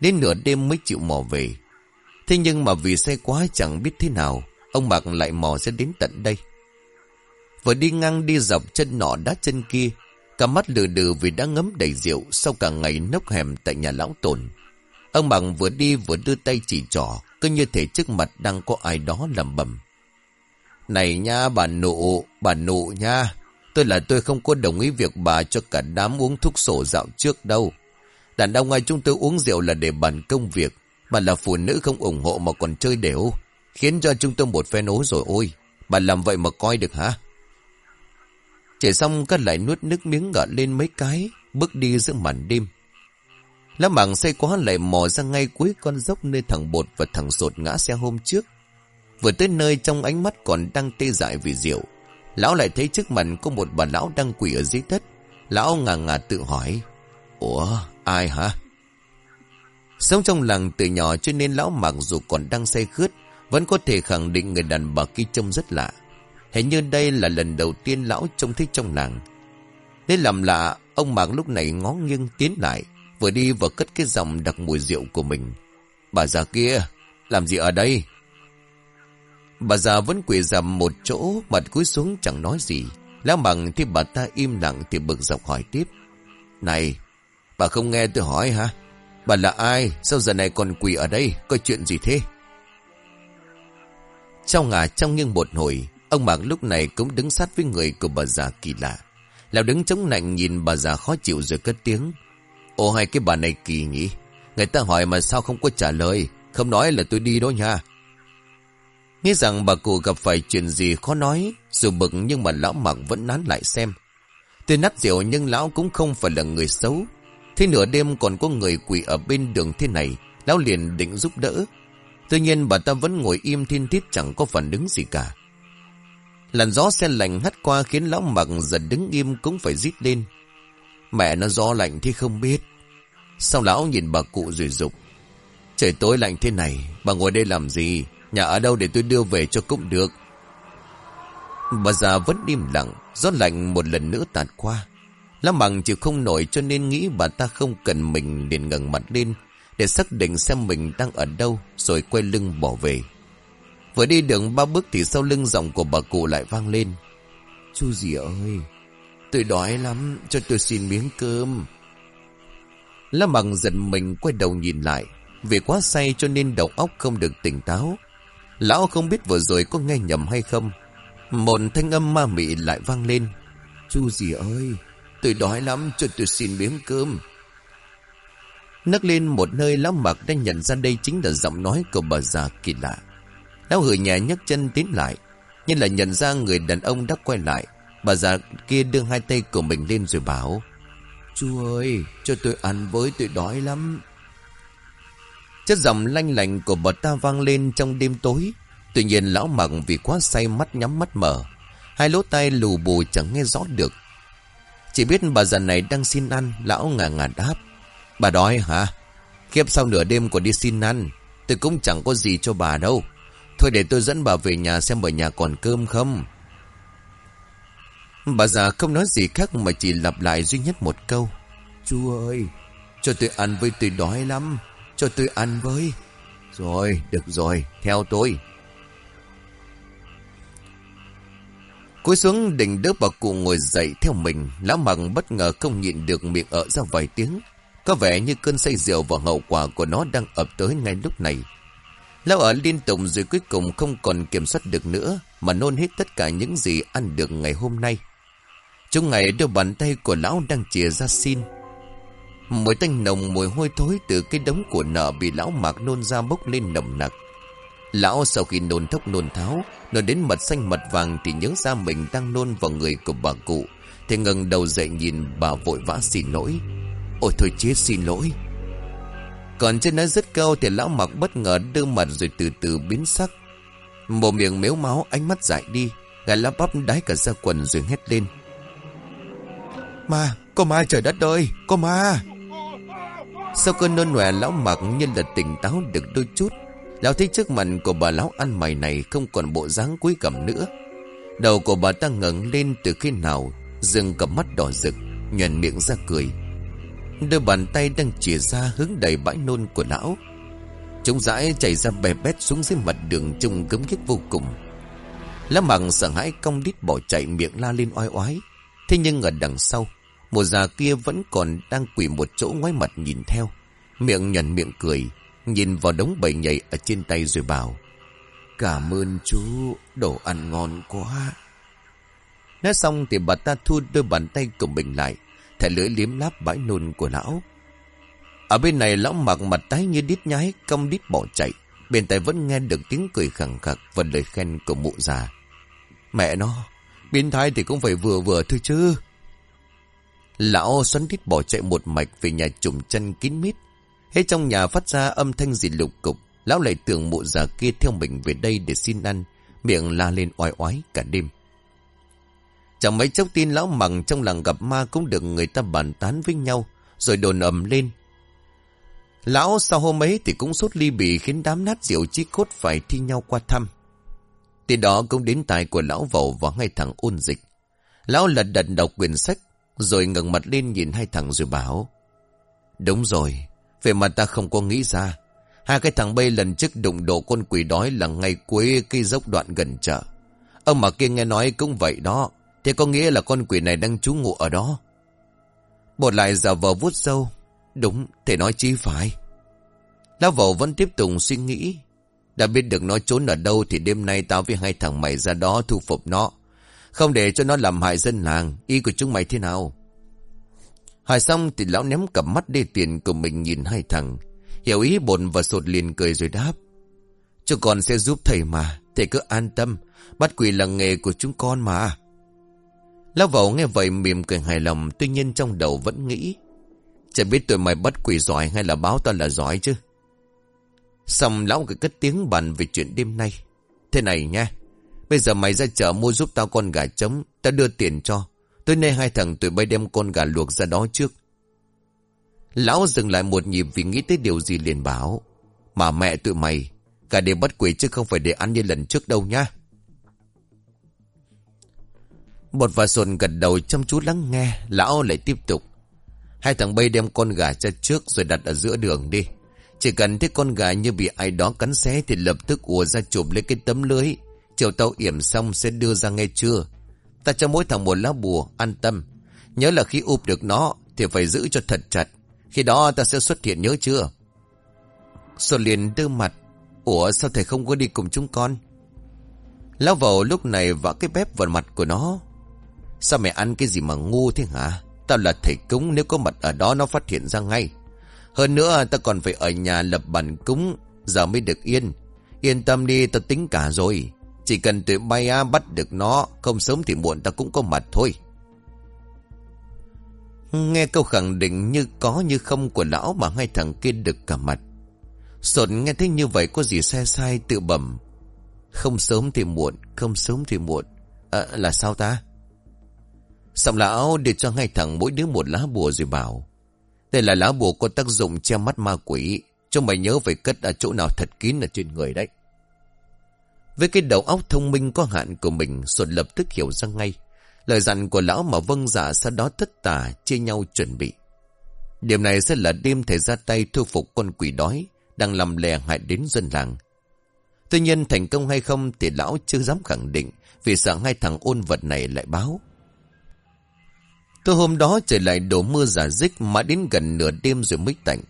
Đến nửa đêm mới chịu mò về. Thế nhưng mà vì say quá chẳng biết thế nào, ông Mạc lại mò sẽ đến tận đây. Vừa đi ngang đi dọc chân nọ đá chân kia, cả mắt lừ đừ vì đã ngấm đầy rượu sau cả ngày nốc hẻm tại nhà lão tổn. Ông Mạc vừa đi vừa đưa tay chỉ trỏ, cứ như thể trước mặt đang có ai đó lầm bầm. Này nha bà nụ, bà nụ nha. Tôi là tôi không có đồng ý việc bà cho cả đám uống thuốc sổ dạo trước đâu. Đàn ông ai chúng tôi uống rượu là để bàn công việc. Mà là phụ nữ không ủng hộ mà còn chơi đều. Khiến cho chúng tôi một phen ố rồi ôi. Bà làm vậy mà coi được hả? Trẻ xong cắt lại nuốt nước miếng ngợn lên mấy cái. Bước đi giữa màn đêm. Lá mảng say quá lại mò ra ngay cuối con dốc nơi thằng bột và thằng sột ngã xe hôm trước. Vừa tới nơi trong ánh mắt còn đang tê dại vì rượu. Lão lại thấy trước mặt có một bà lão đang quỳ ở dưới đất. Lão ngà ngà tự hỏi. Ủa, ai hả? Sống trong làng từ nhỏ cho nên lão mặc dù còn đang say khướt, vẫn có thể khẳng định người đàn bà kia trông rất lạ. Hình như đây là lần đầu tiên lão trông thấy trong làng. Nên làm lạ, ông Mạc lúc này ngó nghiêng tiến lại, vừa đi vừa cất cái giọng đặc mùi rượu của mình. Bà già kia, làm gì ở đây? Bà già vẫn quỳ dằm một chỗ, mặt cúi xuống chẳng nói gì. Lão bằng thì bà ta im lặng thì bực dọc hỏi tiếp. Này, bà không nghe tôi hỏi hả? Bà là ai? Sao giờ này còn quỳ ở đây? Có chuyện gì thế? Trong ngà trong nghiêng một hồi, ông Mạc lúc này cũng đứng sát với người của bà già kỳ lạ. Lão đứng chống nạnh nhìn bà già khó chịu rồi cất tiếng. ô hai cái bà này kỳ nhỉ? Người ta hỏi mà sao không có trả lời? Không nói là tôi đi đó nha. Nghĩ rằng bà cụ gặp phải chuyện gì khó nói, dù bực nhưng mà lão mặc vẫn nán lại xem. Tuy nát rượu nhưng lão cũng không phải là người xấu. Thế nửa đêm còn có người quỳ ở bên đường thế này, lão liền định giúp đỡ. Tuy nhiên bà ta vẫn ngồi im thiên thiết chẳng có phản ứng gì cả. Làn gió xe lạnh hắt qua khiến lão mặc giật đứng im cũng phải rít lên. Mẹ nó gió lạnh thì không biết. Sau lão nhìn bà cụ rồi rục. Trời tối lạnh thế này, bà ngồi đây làm gì? Nhà ở đâu để tôi đưa về cho cũng được. Bà già vẫn im lặng, gió lạnh một lần nữa tạt qua. Lam bằng chịu không nổi cho nên nghĩ bà ta không cần mình liền ngẩng mặt lên để xác định xem mình đang ở đâu rồi quay lưng bỏ về. Vừa đi đường ba bước thì sau lưng giọng của bà cụ lại vang lên. Chú gì ơi, tôi đói lắm, cho tôi xin miếng cơm. Lam bằng giật mình quay đầu nhìn lại, vì quá say cho nên đầu óc không được tỉnh táo. Lão không biết vừa rồi có nghe nhầm hay không. Một thanh âm ma mị lại vang lên. Chú gì ơi, tôi đói lắm, cho tôi xin miếng cơm. Nấc lên một nơi lão mặc đã nhận ra đây chính là giọng nói của bà già kỳ lạ. Lão hử nhà nhấc chân tiến lại, nhưng là nhận ra người đàn ông đã quay lại. Bà già kia đưa hai tay của mình lên rồi bảo. Chú ơi, cho tôi ăn với tôi đói lắm. Chất giọng lanh lành của bà ta vang lên trong đêm tối. Tuy nhiên lão mặc vì quá say mắt nhắm mắt mở. Hai lỗ tai lù bù chẳng nghe rõ được. Chỉ biết bà già này đang xin ăn, lão ngà ngà đáp. Bà đói hả? Khiếp sau nửa đêm còn đi xin ăn. Tôi cũng chẳng có gì cho bà đâu. Thôi để tôi dẫn bà về nhà xem ở nhà còn cơm không. Bà già không nói gì khác mà chỉ lặp lại duy nhất một câu. Chú ơi, cho tôi ăn với tôi đói lắm. Cho tôi ăn với. Rồi, được rồi, theo tôi. Cúi xuống đỉnh đỡ bà cụ ngồi dậy theo mình. Lão mặn bất ngờ không nhịn được miệng ở ra vài tiếng. Có vẻ như cơn say rượu và hậu quả của nó đang ập tới ngay lúc này. Lão ở liên tục rồi cuối cùng không còn kiểm soát được nữa mà nôn hết tất cả những gì ăn được ngày hôm nay. Trong ngày đôi bàn tay của lão đang chìa ra xin. Mùi tanh nồng mùi hôi thối từ cái đống của nợ bị lão mạc nôn ra bốc lên nồng nặc. Lão sau khi nôn thốc nôn tháo, nôn đến mật xanh mật vàng thì nhớ ra mình đang nôn vào người của bà cụ. Thì ngừng đầu dậy nhìn bà vội vã xin lỗi. Ôi thôi chết xin lỗi. Còn trên nói rất cao thì lão mặc bất ngờ đưa mặt rồi từ từ biến sắc. Một miệng méo máu ánh mắt dại đi. Gà lá bắp đái cả ra quần rồi hét lên. Ma, có ma trời đất ơi, có ma. Sau cơn nôn nòe lão mặc như là tỉnh táo được đôi chút. Lão thấy trước mặt của bà lão ăn mày này không còn bộ dáng cuối cầm nữa. Đầu của bà ta ngẩng lên từ khi nào, dừng cầm mắt đỏ rực, nhuền miệng ra cười. Đôi bàn tay đang chìa ra hướng đầy bãi nôn của lão. Chúng rãi chảy ra bè bét xuống dưới mặt đường trông gấm ghét vô cùng. Lão mặc sợ hãi cong đít bỏ chạy miệng la lên oai oái. Thế nhưng ở đằng sau, một già kia vẫn còn đang quỳ một chỗ ngoái mặt nhìn theo. Miệng nhận miệng cười, nhìn vào đống bầy nhảy ở trên tay rồi bảo. Cảm ơn chú, đồ ăn ngon quá. Nói xong thì bà ta thu đôi bàn tay của mình lại, thẻ lưỡi liếm láp bãi nôn của lão. Ở bên này lão mặc mặt tái như đít nhái, cong đít bỏ chạy. Bên tai vẫn nghe được tiếng cười khẳng khặc và lời khen của mụ già. Mẹ nó, biến thái thì cũng phải vừa vừa thôi chứ. Lão xoắn đít bỏ chạy một mạch về nhà trùm chân kín mít. Hết trong nhà phát ra âm thanh gì lục cục. Lão lại tưởng mụ già kia theo mình về đây để xin ăn. Miệng la lên oai oái cả đêm. Chẳng mấy chốc tin lão mằng trong làng gặp ma cũng được người ta bàn tán với nhau. Rồi đồn ầm lên. Lão sau hôm ấy thì cũng sốt ly bì khiến đám nát rượu chi cốt phải thi nhau qua thăm. Tin đó cũng đến tài của lão vầu và ngay thằng ôn dịch. Lão lật đật đọc quyển sách, rồi ngẩng mặt lên nhìn hai thằng rồi bảo. Đúng rồi, về mà ta không có nghĩ ra. Hai cái thằng bay lần trước đụng độ con quỷ đói là ngày cuối cái dốc đoạn gần chợ. Ông mà kia nghe nói cũng vậy đó. Thế có nghĩa là con quỷ này đang trú ngụ ở đó. bột lại giả vờ vuốt sâu. Đúng, thể nói chi phải. Lão vẩu vẫn tiếp tục suy nghĩ. Đã biết được nó trốn ở đâu thì đêm nay tao với hai thằng mày ra đó thu phục nó. Không để cho nó làm hại dân làng. Ý của chúng mày thế nào? Hỏi xong thì lão ném cặp mắt đê tiền của mình nhìn hai thằng. Hiểu ý bồn và sột liền cười rồi đáp. Cho con sẽ giúp thầy mà. Thầy cứ an tâm. Bắt quỷ là nghề của chúng con mà. Lão vẩu nghe vậy mỉm cười hài lòng. Tuy nhiên trong đầu vẫn nghĩ. Chẳng biết tụi mày bắt quỷ giỏi hay là báo tao là giỏi chứ. Xong lão cứ cất tiếng bàn về chuyện đêm nay. Thế này nha. Bây giờ mày ra chợ mua giúp tao con gà trống. Tao đưa tiền cho. Tối nay hai thằng tụi bay đem con gà luộc ra đó trước. Lão dừng lại một nhịp vì nghĩ tới điều gì liền bảo. Mà mẹ tụi mày. Cả để bắt quỷ chứ không phải để ăn như lần trước đâu nha. Bột và sồn gật đầu chăm chú lắng nghe. Lão lại tiếp tục. Hai thằng bay đem con gà ra trước rồi đặt ở giữa đường đi. Chỉ cần thấy con gà như bị ai đó cắn xé thì lập tức ùa ra chụp lấy cái tấm lưới. Chiều tao yểm xong sẽ đưa ra ngay trưa. Ta cho mỗi thằng một lá bùa, an tâm. Nhớ là khi úp được nó thì phải giữ cho thật chặt. Khi đó ta sẽ xuất hiện nhớ chưa? xuân liền đưa mặt. Ủa sao thầy không có đi cùng chúng con? Lão vào lúc này vã cái bếp vào mặt của nó. Sao mày ăn cái gì mà ngu thế hả? Tao là thầy cúng nếu có mặt ở đó nó phát hiện ra ngay. Hơn nữa ta còn phải ở nhà lập bàn cúng Giờ mới được yên Yên tâm đi ta tính cả rồi chỉ cần tụi bay á, bắt được nó Không sớm thì muộn ta cũng có mặt thôi. Nghe câu khẳng định như có như không của lão Mà hai thằng kia được cả mặt. Sột nghe thấy như vậy có gì sai sai tự bẩm. Không sớm thì muộn Không sớm thì muộn. À, Là sao ta? Xong lão để cho hai thằng mỗi đứa một lá bùa rồi bảo. Đây là lá bùa có tác dụng che mắt ma quỷ. Cho mày nhớ phải cất ở chỗ nào thật kín ở trên người đấy. Với cái đầu óc thông minh có hạn của mình, Xuân lập tức hiểu ra ngay. Lời dặn của lão mà vâng giả dạ sau đó tất tả chia nhau chuẩn bị. Điểm này sẽ là đêm thể ra tay thu phục con quỷ đói, đang làm lè hại đến dân làng. Tuy nhiên thành công hay không thì lão chưa dám khẳng định, vì sợ hai thằng ôn vật này lại báo. Tôi hôm đó trời lại đổ mưa giả dích mà đến gần nửa đêm rồi mới tạnh.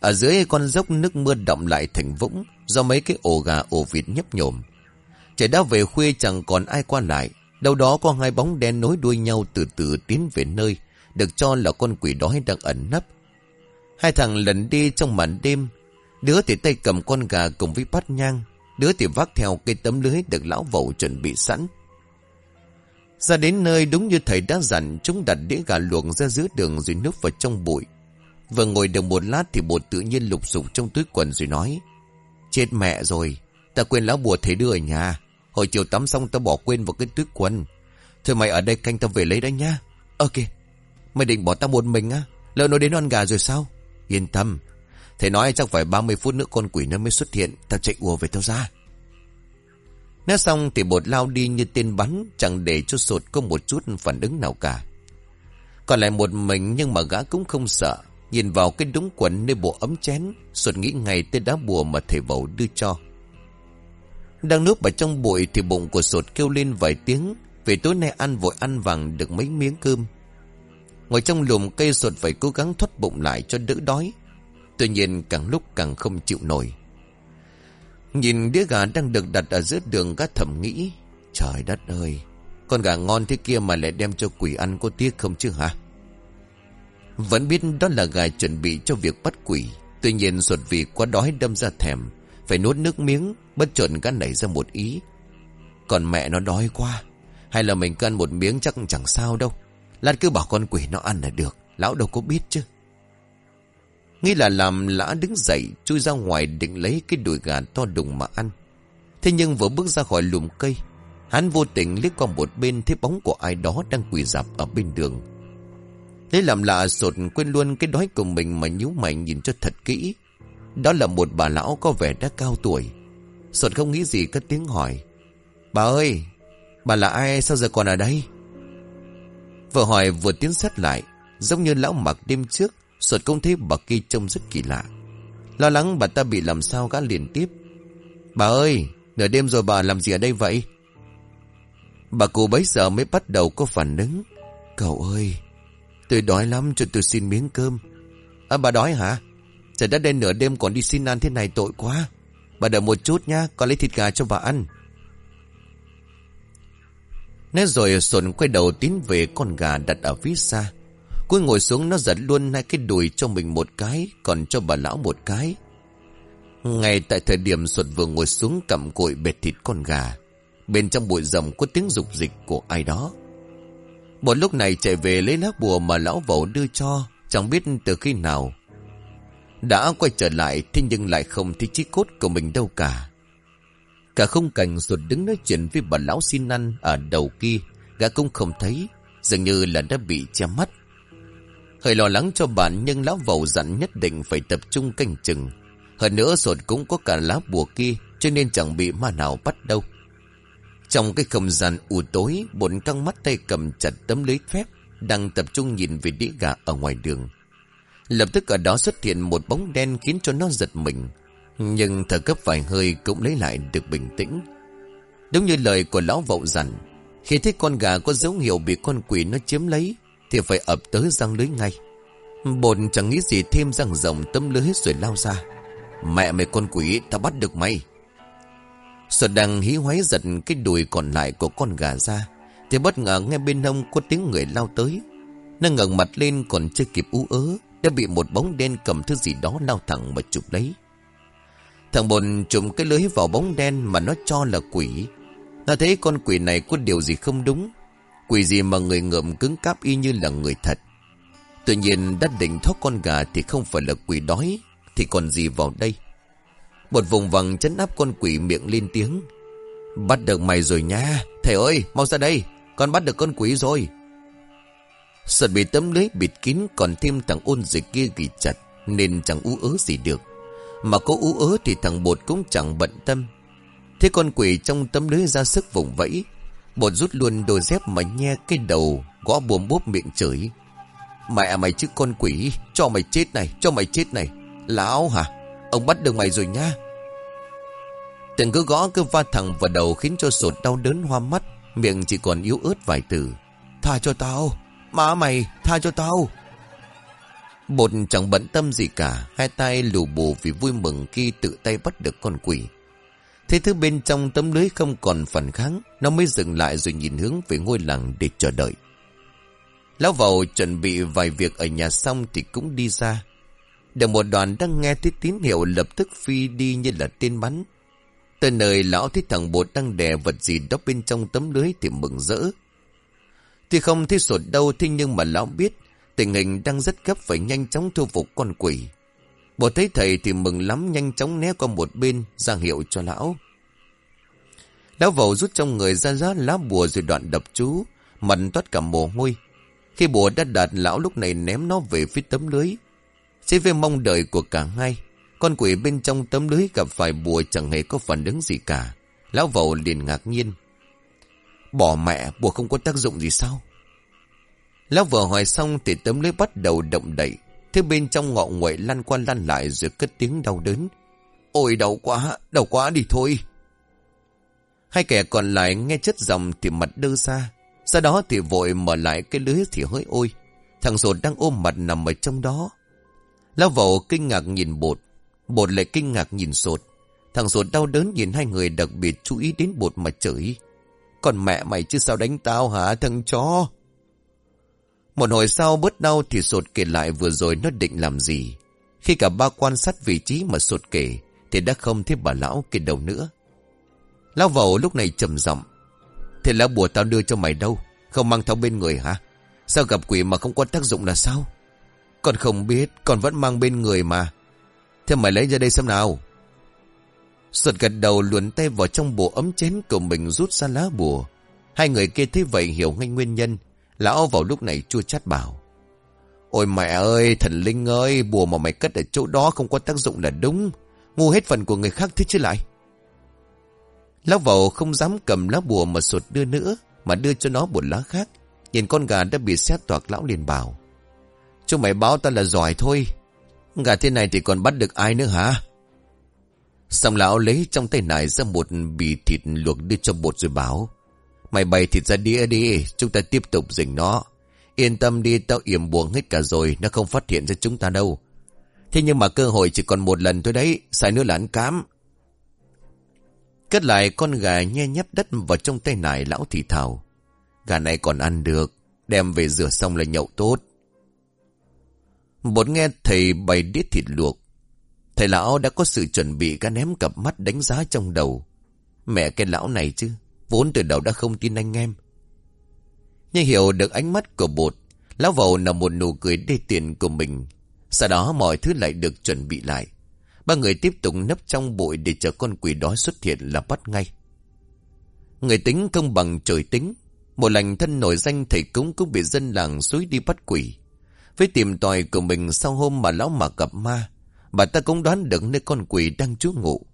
Ở dưới con dốc nước mưa động lại thành vũng do mấy cái ổ gà ổ vịt nhấp nhổm. Trời đã về khuya chẳng còn ai qua lại. Đâu đó có hai bóng đen nối đuôi nhau từ từ tiến về nơi, được cho là con quỷ đói đang ẩn nấp. Hai thằng lần đi trong màn đêm. Đứa thì tay cầm con gà cùng với bát nhang. Đứa thì vác theo cây tấm lưới được lão vẩu chuẩn bị sẵn. Ra đến nơi đúng như thầy đã dặn, Chúng đặt đĩa gà luộc ra giữa đường Rồi núp vào trong bụi Vừa ngồi được một lát thì bột tự nhiên lục sục trong túi quần rồi nói, Chết mẹ rồi, Ta quên lão bùa thầy đưa ở nhà Hồi chiều tắm xong ta bỏ quên vào cái túi quần. Thôi mày ở đây canh tao về lấy đấy nhá. Ok. Mày định bỏ tao một mình á? Lỡ nó đến ăn gà rồi sao? Yên tâm. Thầy nói chắc phải 30 phút nữa con quỷ nó mới xuất hiện. Tao chạy ùa về tao ra. Nói xong thì bột lao đi như tên bắn, Chẳng để cho sột có một chút phản ứng nào cả. Còn lại một mình nhưng mà gã cũng không sợ. Nhìn vào cái đống quần nơi bộ ấm chén, Sột nghĩ ngay tới đá bùa mà thầy bầu đưa cho. Đang núp ở trong bụi thì bụng của sột kêu lên vài tiếng Vì tối nay ăn vội ăn vàng được mấy miếng cơm Ngồi trong lùm cây sột phải cố gắng thoát bụng lại cho đỡ đói Tuy nhiên càng lúc càng không chịu nổi Nhìn đĩa gà đang được đặt ở giữa đường gã thầm nghĩ. Trời đất ơi, con gà ngon thế kia mà lại đem cho quỷ ăn có tiếc không chứ hả? Vẫn biết đó là gà chuẩn bị cho việc bắt quỷ. Tuy nhiên ruột vì quá đói đâm ra thèm. Phải nuốt nước miếng, bất chuẩn gắn nảy ra một ý. Còn mẹ nó đói quá. Hay là mình cân một miếng chắc chẳng sao đâu. Lát cứ bảo con quỷ nó ăn là được. Lão đâu có biết chứ. Nghĩ là làm lã đứng dậy Chui ra ngoài định lấy cái đùi gà to đùng mà ăn Thế nhưng vừa bước ra khỏi lùm cây Hắn vô tình liếc qua một bên Thấy bóng của ai đó đang quỳ dạp ở bên đường Thế làm lạ sột quên luôn cái đói của mình Mà nhíu mày nhìn cho thật kỹ đó là một bà lão có vẻ đã cao tuổi Sột không nghĩ gì cất tiếng hỏi Bà ơi Bà là ai sao giờ còn ở đây Vừa hỏi vừa tiến sát lại Giống như lão mặc đêm trước Sột cũng thấy bà kia trông rất kỳ lạ. Lo lắng bà ta bị làm sao gã liền tiếp. Bà ơi, nửa đêm rồi bà làm gì ở đây vậy? Bà cụ bấy giờ mới bắt đầu có phản ứng. Cậu ơi, tôi đói lắm cho tôi xin miếng cơm. À bà đói hả? Trời đất đen nửa đêm còn đi xin ăn thế này tội quá. Bà đợi một chút nha, con lấy thịt gà cho bà ăn. Nói rồi sồn quay đầu tiến về con gà đặt ở phía xa. Cuối ngồi xuống nó giật luôn hai cái đùi cho mình một cái, còn cho bà lão một cái. Ngay tại thời điểm Xuân vừa ngồi xuống cầm cội bệt thịt con gà, bên trong bụi rầm có tiếng dục dịch của ai đó. Một lúc này chạy về lấy lá bùa mà lão vẩu đưa cho, chẳng biết từ khi nào. Đã quay trở lại, thế nhưng lại không thấy chiếc cốt của mình đâu cả. Cả không cảnh ruột đứng nói chuyện với bà lão xin ăn ở đầu kia, gã cũng không thấy, dường như là đã bị che mắt. Hơi lo lắng cho bạn nhưng lão vầu dặn nhất định phải tập trung canh chừng. Hơn nữa sột cũng có cả lá bùa kia cho nên chẳng bị ma nào bắt đâu. Trong cái không gian u tối, bốn căng mắt tay cầm chặt tấm lưới phép đang tập trung nhìn về đĩa gà ở ngoài đường. Lập tức ở đó xuất hiện một bóng đen khiến cho nó giật mình. Nhưng thở cấp vài hơi cũng lấy lại được bình tĩnh. Đúng như lời của lão vậu dặn, khi thấy con gà có dấu hiệu bị con quỷ nó chiếm lấy, thì phải ập tới răng lưới ngay. Bồn chẳng nghĩ gì thêm răng rồng tấm lưới rồi lao ra. Mẹ mày con quỷ tao bắt được mày. Sở đang hí hoáy giật cái đùi còn lại của con gà ra Thì bất ngờ nghe bên hông có tiếng người lao tới. Nó ngẩng mặt lên còn chưa kịp ú ớ. Đã bị một bóng đen cầm thứ gì đó lao thẳng mà chụp lấy. Thằng bồn chụm cái lưới vào bóng đen mà nó cho là quỷ. Nó thấy con quỷ này có điều gì không đúng. Quỷ gì mà người ngợm cứng cáp y như là người thật. Tuy nhiên, đã định thoát con gà Thì không phải là quỷ đói, Thì còn gì vào đây? Một vùng vằng chấn áp con quỷ miệng lên tiếng. Bắt được mày rồi nha, Thầy ơi, mau ra đây, Con bắt được con quỷ rồi. Sợ bị tấm lưới bịt kín Còn thêm thằng ôn dịch kia ghi chặt, Nên chẳng ú ớ gì được. Mà có ú ớ thì thằng bột cũng chẳng bận tâm. Thế con quỷ trong tấm lưới ra sức vùng vẫy, Bột rút luôn đôi dép mà nhe cái đầu, Gõ buồm bốp miệng chửi. Mẹ mày chứ con quỷ, Cho mày chết này, Cho mày chết này. Lão hả? Ông bắt được mày rồi nha. Từng cứ gõ cứ va thẳng vào đầu Khiến cho sột đau đớn hoa mắt, Miệng chỉ còn yếu ớt vài từ. Tha cho tao. Má mày, tha cho tao. Bột chẳng bận tâm gì cả, Hai tay lù bù vì vui mừng Khi tự tay bắt được con quỷ. Thế thứ bên trong tấm lưới không còn phản kháng, Nó mới dừng lại rồi nhìn hướng về ngôi làng để chờ đợi. Lão vào chuẩn bị vài việc ở nhà xong thì cũng đi ra. Đồng một đoàn đang nghe thấy tín hiệu lập tức phi đi như là tên bắn. Tới nơi lão thấy thằng bột đang đè vật gì đó bên trong tấm lưới thì mừng rỡ. Tuy không thấy sột đâu thế nhưng mà lão biết Tình hình đang rất gấp phải nhanh chóng thu phục con quỷ Bộ thấy thầy thì mừng lắm nhanh chóng né qua một bên ra hiệu cho lão. Lão vầu rút trong người ra rát lá bùa rồi đoạn đập chú, mặt toát cả mồ hôi. Khi bùa đã đạt lão lúc này ném nó về phía tấm lưới. Chỉ về mong đợi của cả hai, con quỷ bên trong tấm lưới gặp phải bùa chẳng hề có phản ứng gì cả. Lão vầu liền ngạc nhiên. Bỏ mẹ, bùa không có tác dụng gì sao? Lão vợ hỏi xong thì tấm lưới bắt đầu động đậy. Thế bên trong ngọ nguậy lăn qua lăn lại rồi cất tiếng đau đớn. Ôi đau quá, đau quá đi thôi. Hai kẻ còn lại nghe chất dòng thì mặt đơ ra. Sau đó thì vội mở lại cái lưới thì hơi ôi. Thằng rột đang ôm mặt nằm ở trong đó. Lão vẩu kinh ngạc nhìn bột. Bột lại kinh ngạc nhìn sột. Thằng rột đau đớn nhìn hai người đặc biệt chú ý đến bột mà chửi. Còn mẹ mày chứ sao đánh tao hả, thằng chó? Một hồi sau bớt đau thì sột kể lại vừa rồi nó định làm gì. Khi cả ba quan sát vị trí mà sột kể, thì đã không thấy bà lão kể đầu nữa. Lão vẩu lúc này trầm giọng, Thế lá bùa tao đưa cho mày đâu Không mang theo bên người hả Sao gặp quỷ mà không có tác dụng là sao Con không biết, Con vẫn mang bên người mà Thế mày lấy ra đây xem nào Suột gật đầu luồn tay vào trong bộ ấm chén của mình rút ra lá bùa. Hai người kia thấy vậy hiểu ngay nguyên nhân. Lão vào lúc này chua chát bảo. Ôi mẹ ơi, thần linh ơi, bùa mà mày cất ở chỗ đó không có tác dụng là đúng. Ngu hết phần của người khác thế chứ lại. Lão vào không dám cầm lá bùa mà sụt đưa nữa, mà đưa cho nó một lá khác. Nhìn con gà đã bị xét toạc lão liền bảo. Chúng mày báo ta là giỏi thôi. Gà thế này thì còn bắt được ai nữa hả? Xong lão lấy trong tay nải ra một bì thịt luộc đưa cho bột rồi bảo. Mày bày thịt ra đĩa đi, chúng ta tiếp tục dình nó. Yên tâm đi, tao yểm buồn hết cả rồi, nó không phát hiện ra chúng ta đâu. Thế nhưng mà cơ hội chỉ còn một lần thôi đấy, xài nữa là ăn cám. Cất lại con gà nhe nhấp đất vào trong tay nải lão thì thào. Gà này còn ăn được, đem về rửa xong là nhậu tốt. Bột nghe thầy bày đĩa thịt luộc, Thầy lão đã có sự chuẩn bị cả ném cặp mắt đánh giá trong đầu. Mẹ cái lão này chứ, vốn từ đầu đã không tin anh em. Nhưng hiểu được ánh mắt của bột, lão vầu là một nụ cười đê tiện của mình. Sau đó mọi thứ lại được chuẩn bị lại. Ba người tiếp tục nấp trong bụi để chờ con quỷ đó xuất hiện là bắt ngay. Người tính công bằng trời tính. Một lành thân nổi danh thầy cúng cũng bị dân làng xúi đi bắt quỷ. Với tìm tòi của mình sau hôm mà lão mà gặp ma, Bà ta cũng đoán được nơi con quỷ đang trú ngụ.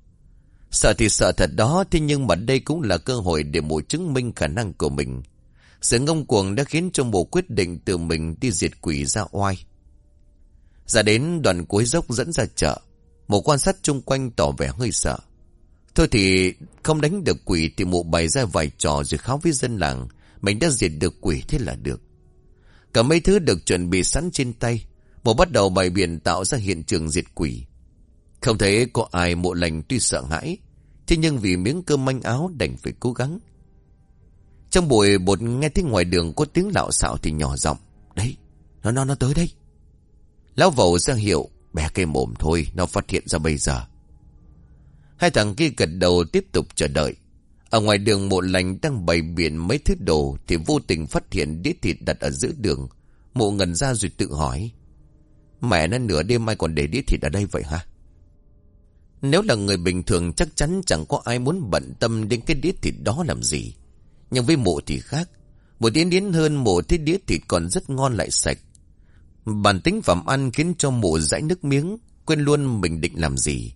Sợ thì sợ thật đó, thế nhưng mà đây cũng là cơ hội để mụ chứng minh khả năng của mình. Sự ngông cuồng đã khiến cho mụ quyết định từ mình đi diệt quỷ ra oai. Ra đến đoạn cuối dốc dẫn ra chợ, mụ quan sát chung quanh tỏ vẻ hơi sợ. Thôi thì không đánh được quỷ thì mụ bày ra vài trò rồi kháo với dân làng. Mình đã diệt được quỷ thế là được. Cả mấy thứ được chuẩn bị sẵn trên tay. Mộ bắt đầu bày biển tạo ra hiện trường diệt quỷ. Không thấy có ai mộ lành tuy sợ hãi, thế nhưng vì miếng cơm manh áo đành phải cố gắng. Trong buổi bột nghe thấy ngoài đường có tiếng lạo xạo thì nhỏ giọng Đấy, nó nó nó tới đây. Lão vầu ra hiệu, bẻ cây mồm thôi, nó phát hiện ra bây giờ. Hai thằng kia gật đầu tiếp tục chờ đợi. Ở ngoài đường mộ lành đang bày biển mấy thứ đồ thì vô tình phát hiện đĩa thịt đặt ở giữa đường. Mộ ngần ra rồi tự hỏi. Mẹ nó nửa đêm mai còn để đĩa thịt ở đây vậy hả? Nếu là người bình thường chắc chắn chẳng có ai muốn bận tâm đến cái đĩa thịt đó làm gì. Nhưng với mộ thì khác. Mộ tiến đến hơn mộ thấy đĩa thịt còn rất ngon lại sạch. Bản tính phẩm ăn khiến cho mộ dãi nước miếng, quên luôn mình định làm gì.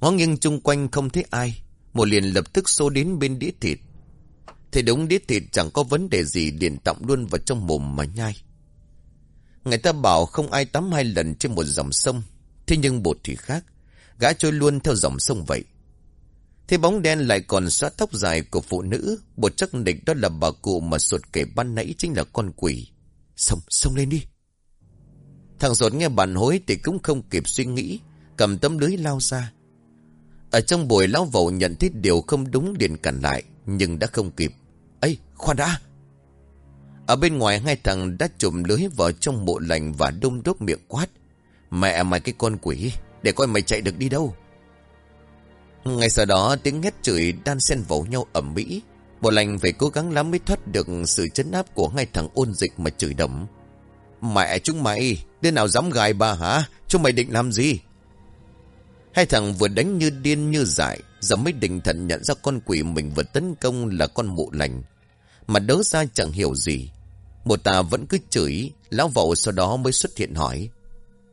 Ngó nghiêng chung quanh không thấy ai, mộ liền lập tức xô đến bên đĩa thịt. Thì đúng đĩa thịt chẳng có vấn đề gì liền tọng luôn vào trong mồm mà nhai. Người ta bảo không ai tắm hai lần trên một dòng sông. Thế nhưng bột thì khác. Gã trôi luôn theo dòng sông vậy. Thế bóng đen lại còn xóa tóc dài của phụ nữ. Bột chắc định đó là bà cụ mà sụt kể ban nãy chính là con quỷ. Sông, sông lên đi. Thằng sột nghe bàn hối thì cũng không kịp suy nghĩ. Cầm tấm lưới lao ra. Ở trong buổi lão vầu nhận thấy điều không đúng điện cản lại. Nhưng đã không kịp. ấy khoan đã. Ở bên ngoài hai thằng đã trùm lưới vào trong mộ lành và đông đốt miệng quát. Mẹ mày cái con quỷ, để coi mày chạy được đi đâu. Ngay sau đó tiếng hét chửi đan xen vào nhau ẩm mỹ. Bộ lành phải cố gắng lắm mới thoát được sự chấn áp của hai thằng ôn dịch mà chửi đấm. Mẹ chúng mày, đứa nào dám gài bà hả? Chúng mày định làm gì? Hai thằng vừa đánh như điên như dại, giờ mới định thận nhận ra con quỷ mình vừa tấn công là con mụ lành. Mà đấu ra chẳng hiểu gì. Một ta vẫn cứ chửi, lão vậu sau đó mới xuất hiện hỏi.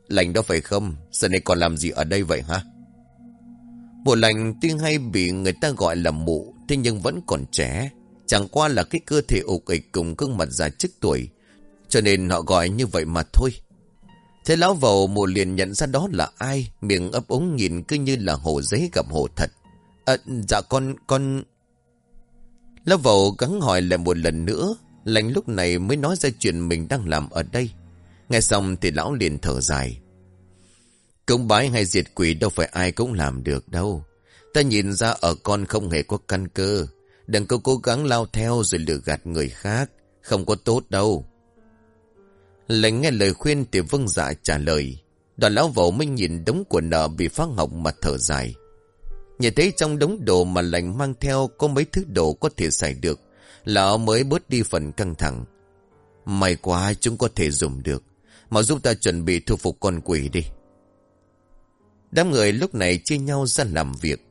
Lành đó phải không? Giờ này còn làm gì ở đây vậy hả? Bộ lành tuy hay bị người ta gọi là mụ, thế nhưng vẫn còn trẻ. Chẳng qua là cái cơ thể ục ịch cùng gương mặt già trước tuổi. Cho nên họ gọi như vậy mà thôi. Thế lão vầu mụ liền nhận ra đó là ai, miệng ấp ống nhìn cứ như là hồ giấy gặp hồ thật. À, dạ con, con... Lão vầu gắng hỏi lại một lần nữa, Lành lúc này mới nói ra chuyện mình đang làm ở đây. Nghe xong thì lão liền thở dài. Công bái hay diệt quỷ đâu phải ai cũng làm được đâu. Ta nhìn ra ở con không hề có căn cơ. Đừng có cố gắng lao theo rồi lừa gạt người khác. Không có tốt đâu. Lệnh nghe lời khuyên thì vâng dạ trả lời. Đoàn lão vẩu mới nhìn đống của nợ bị phát hỏng mà thở dài. Nhìn thấy trong đống đồ mà lành mang theo có mấy thứ đồ có thể xài được. Lão mới bớt đi phần căng thẳng. May quá chúng có thể dùng được. Mà giúp ta chuẩn bị thu phục con quỷ đi. Đám người lúc này chia nhau ra làm việc.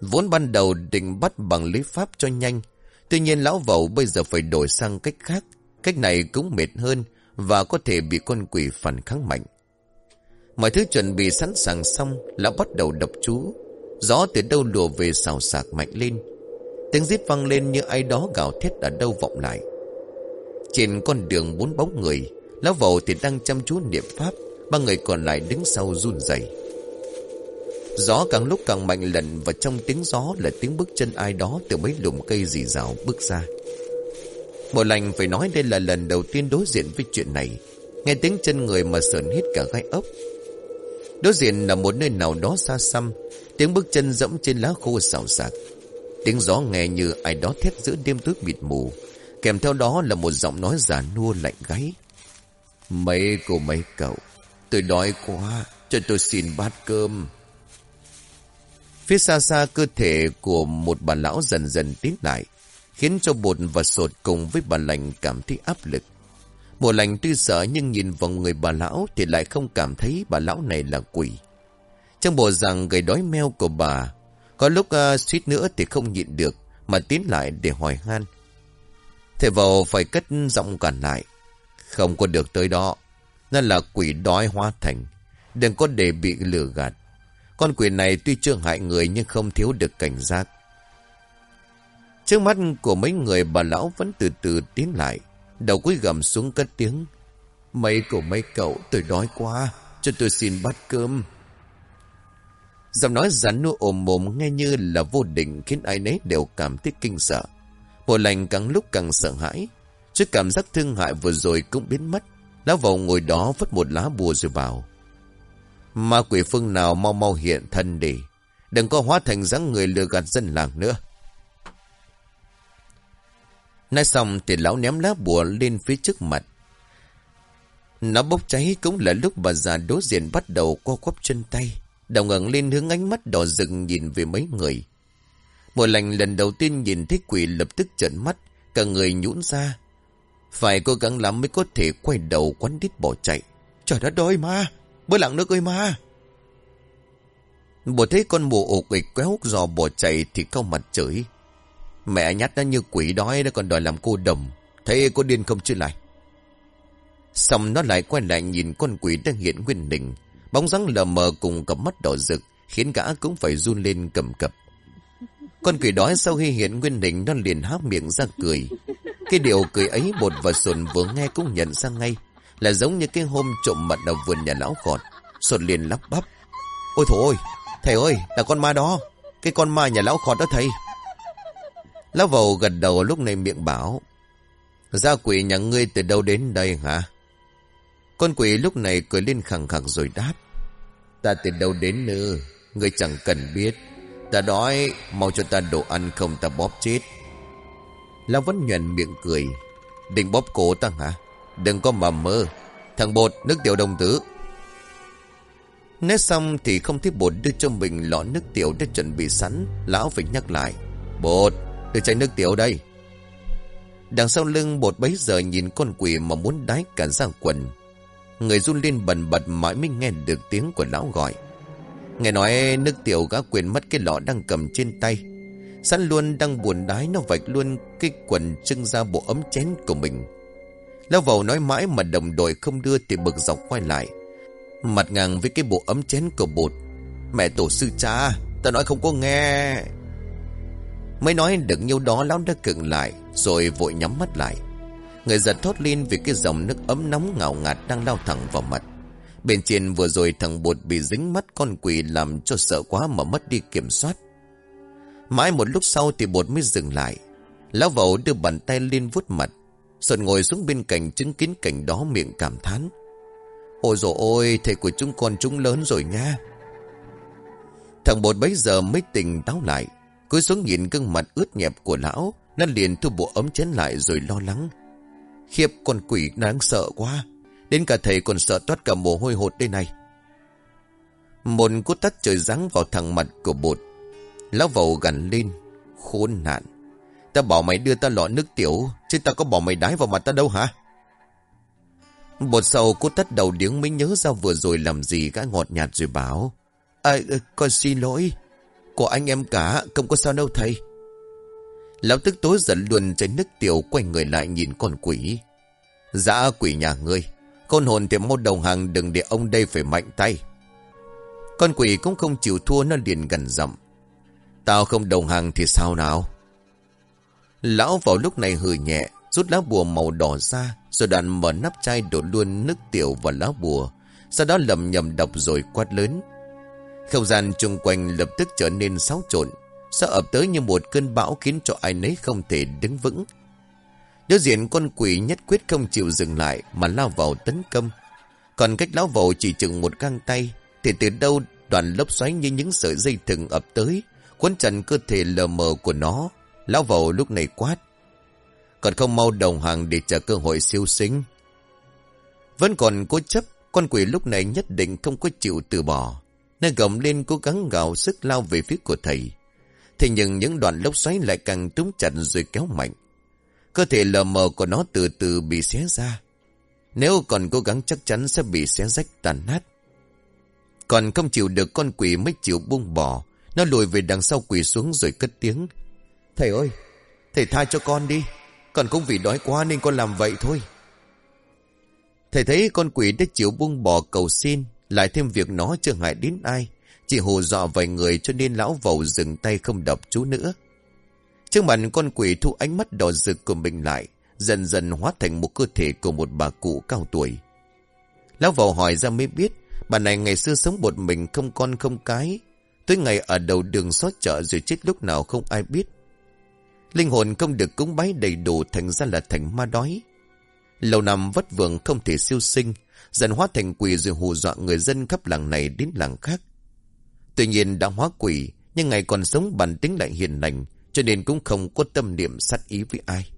Vốn ban đầu định bắt bằng lý pháp cho nhanh. Tuy nhiên lão vẩu bây giờ phải đổi sang cách khác. Cách này cũng mệt hơn và có thể bị con quỷ phản kháng mạnh. Mọi thứ chuẩn bị sẵn sàng xong, lão bắt đầu đập chú. Gió từ đâu lùa về xào sạc mạnh lên. Tiếng giết vang lên như ai đó gào thét ở đâu vọng lại. Trên con đường bốn bóng người, lão vầu thì đang chăm chú niệm pháp, ba người còn lại đứng sau run rẩy. Gió càng lúc càng mạnh lần và trong tiếng gió là tiếng bước chân ai đó từ mấy lùm cây dì rào bước ra. Bộ lành phải nói đây là lần đầu tiên đối diện với chuyện này. Nghe tiếng chân người mà sờn hết cả gai ốc. Đối diện là một nơi nào đó xa xăm. Tiếng bước chân dẫm trên lá khô xào xạc. Tiếng gió nghe như ai đó thét giữa đêm tối mịt mù. Kèm theo đó là một giọng nói già nua lạnh gáy. Mấy cô mấy cậu, tôi đói quá, cho tôi xin bát cơm. Phía xa xa cơ thể của một bà lão dần dần tiến lại, khiến cho bột và sột cùng với bà lành cảm thấy áp lực. Mùa lành tuy sợ nhưng nhìn vào người bà lão thì lại không cảm thấy bà lão này là quỷ. Trong bộ rằng gầy đói meo của bà, có lúc uh, suýt nữa thì không nhịn được mà tiến lại để hỏi han. Thầy vào phải cất giọng cản lại. Không có được tới đó. Nó là quỷ đói hóa thành. Đừng có để bị lừa gạt. Con quỷ này tuy chưa hại người nhưng không thiếu được cảnh giác. Trước mắt của mấy người bà lão vẫn từ từ tiến lại. Đầu cúi gầm xuống cất tiếng. Mấy của mấy cậu tôi đói quá. Cho tôi xin bát cơm. Giọng nói rắn nua ồm mồm nghe như là vô định khiến ai nấy đều cảm thấy kinh sợ. Hồ lành càng lúc càng sợ hãi. Trước cảm giác thương hại vừa rồi cũng biến mất. Lão vào ngồi đó vứt một lá bùa rồi bảo. Ma quỷ phương nào mau mau hiện thân đi. Đừng có hóa thành dáng người lừa gạt dân làng nữa. Nói xong thì lão ném lá bùa lên phía trước mặt. Nó bốc cháy cũng là lúc bà già đối diện bắt đầu co quắp chân tay đồng ngẩng lên hướng ánh mắt đỏ rực nhìn về mấy người. Mùa lành lần đầu tiên nhìn thấy quỷ lập tức trợn mắt, cả người nhũn ra. Phải cố gắng lắm mới có thể quay đầu quán đít bỏ chạy. Trời đất ơi ma, bớt lặng nước ơi ma. Bộ thấy con mù ổ quỷ quéo giò bỏ chạy thì cao mặt chửi. Mẹ nhát nó như quỷ đói nó còn đòi làm cô đồng. Thấy cô điên không chứ lại. Xong nó lại quay lại nhìn con quỷ đang hiện nguyên đỉnh. Bóng dáng lờ mờ cùng cặp mắt đỏ rực khiến gã cũng phải run lên cầm cập. Con quỷ đói sau khi hiện nguyên đỉnh nó liền há miệng ra cười. Cái điều cười ấy bột và sồn vừa nghe cũng nhận ra ngay. Là giống như cái hôm trộm mật ở vườn nhà lão gọt. Sồn liền lắp bắp. Ôi thôi thầy ơi, là con ma đó. Cái con ma nhà lão khọt đó thầy. Lão vầu gật đầu lúc này miệng bảo. Gia quỷ nhà ngươi từ đâu đến đây hả? Con quỷ lúc này cười lên khẳng khẳng rồi đáp. Ta từ đâu đến nữa, ngươi chẳng cần biết. Ta đói, mau cho ta đồ ăn không ta bóp chết. Lão vẫn nhuền miệng cười. Định bóp cổ ta hả? Đừng có mà mơ. Thằng bột, nước tiểu đồng tử. Nét xong thì không thấy bột đưa cho mình lọ nước tiểu đã chuẩn bị sẵn. Lão phải nhắc lại. Bột, đưa chai nước tiểu đây. Đằng sau lưng bột bấy giờ nhìn con quỷ mà muốn đái cả ra quần. Người run lên bần bật mãi mới nghe được tiếng của lão gọi. Nghe nói nước tiểu gã quyền mất cái lọ đang cầm trên tay. Sẵn luôn đang buồn đái nó vạch luôn cái quần trưng ra bộ ấm chén của mình. Lão vào nói mãi mà đồng đội không đưa thì bực dọc quay lại. Mặt ngang với cái bộ ấm chén của bột. Mẹ tổ sư cha, ta nói không có nghe. Mới nói được nhiêu đó lão đã cựng lại Rồi vội nhắm mắt lại Người giật thốt lên vì cái dòng nước ấm nóng ngào ngạt đang lao thẳng vào mặt Bên trên vừa rồi thằng bột bị dính mắt con quỷ làm cho sợ quá mà mất đi kiểm soát Mãi một lúc sau thì bột mới dừng lại Lão vẩu đưa bàn tay lên vuốt mặt Sơn ngồi xuống bên cạnh chứng kiến cảnh đó miệng cảm thán Ôi dồi ôi, thầy của chúng con chúng lớn rồi nha Thằng bột bấy giờ mới tỉnh táo lại. Cúi xuống nhìn gương mặt ướt nhẹp của lão. Nó liền thu bộ ấm chén lại rồi lo lắng. Khiếp con quỷ đáng sợ quá. Đến cả thầy còn sợ toát cả mồ hôi hột đây này. Một cú tắt trời giáng vào thằng mặt của bột. Lão vầu gằn lên. Khốn nạn. Ta bảo mày đưa ta lọ nước tiểu. Chứ ta có bỏ mày đái vào mặt ta đâu hả? Bột sau cú tắt đầu điếng mới nhớ ra vừa rồi làm gì gã ngọt nhạt rồi bảo. À, ờ, con xin lỗi. Của anh em cả, không có sao đâu thầy. Lão tức tối giận luôn chảy nước tiểu quay người lại nhìn con quỷ. Dạ quỷ nhà ngươi. Con hồn thì một đồng hàng đừng để ông đây phải mạnh tay. Con quỷ cũng không chịu thua nó liền gần giọng. Tao không đồng hàng thì sao nào? Lão vào lúc này hừ nhẹ, rút lá bùa màu đỏ ra, rồi đoạn mở nắp chai đổ luôn nước tiểu vào lá bùa. Sau đó lầm nhầm đọc rồi quát lớn. Không gian chung quanh lập tức trở nên xáo trộn. Sợ ập tới như một cơn bão khiến cho ai nấy không thể đứng vững. Đối diện con quỷ nhất quyết không chịu dừng lại mà lao vào tấn công. Còn cách lão vào chỉ chừng một găng tay, thì từ đâu đoàn lốc xoáy như những sợi dây thừng ập tới quấn chặt cơ thể lờ mờ của nó. Lão vào lúc này quát. Còn không mau đồng hàng để chờ cơ hội siêu sinh. Vẫn còn cố chấp, con quỷ lúc này nhất định không có chịu từ bỏ. Nó gồng lên cố gắng gào sức lao về phía của thầy. Thế nhưng những đoạn lốc xoáy lại càng trúng chặt rồi kéo mạnh. Cơ thể lờ mờ của nó từ từ bị xé ra. Nếu còn cố gắng chắc chắn sẽ bị xé rách tàn nát. Còn không chịu được con quỷ mới chịu buông bỏ. Nó lùi về đằng sau quỷ xuống rồi cất tiếng. Thầy ơi, thầy tha cho con đi. Còn cũng vì đói quá nên con làm vậy thôi. Thầy thấy con quỷ đã chịu buông bỏ cầu xin. Lại thêm việc nó chưa hại đến ai. Chỉ hù dọ vài người cho nên lão vầu dừng tay không đập chú nữa. Trước mặt con quỷ thu ánh mắt đỏ rực của mình lại. Dần dần hóa thành một cơ thể của một bà cụ cao tuổi. Lão vầu hỏi ra mới biết. Bà này ngày xưa sống một mình không con không cái. Tới ngày ở đầu đường xót chợ rồi chết lúc nào không ai biết. Linh hồn không được cúng bái đầy đủ thành ra là thành ma đói. Lâu năm vất vưởng không thể siêu sinh, dần hóa thành quỷ rồi hù dọa người dân khắp làng này đến làng khác. Tuy nhiên đã hóa quỷ, nhưng ngày còn sống bản tính lại hiền lành, cho nên cũng không có tâm niệm sát ý với ai.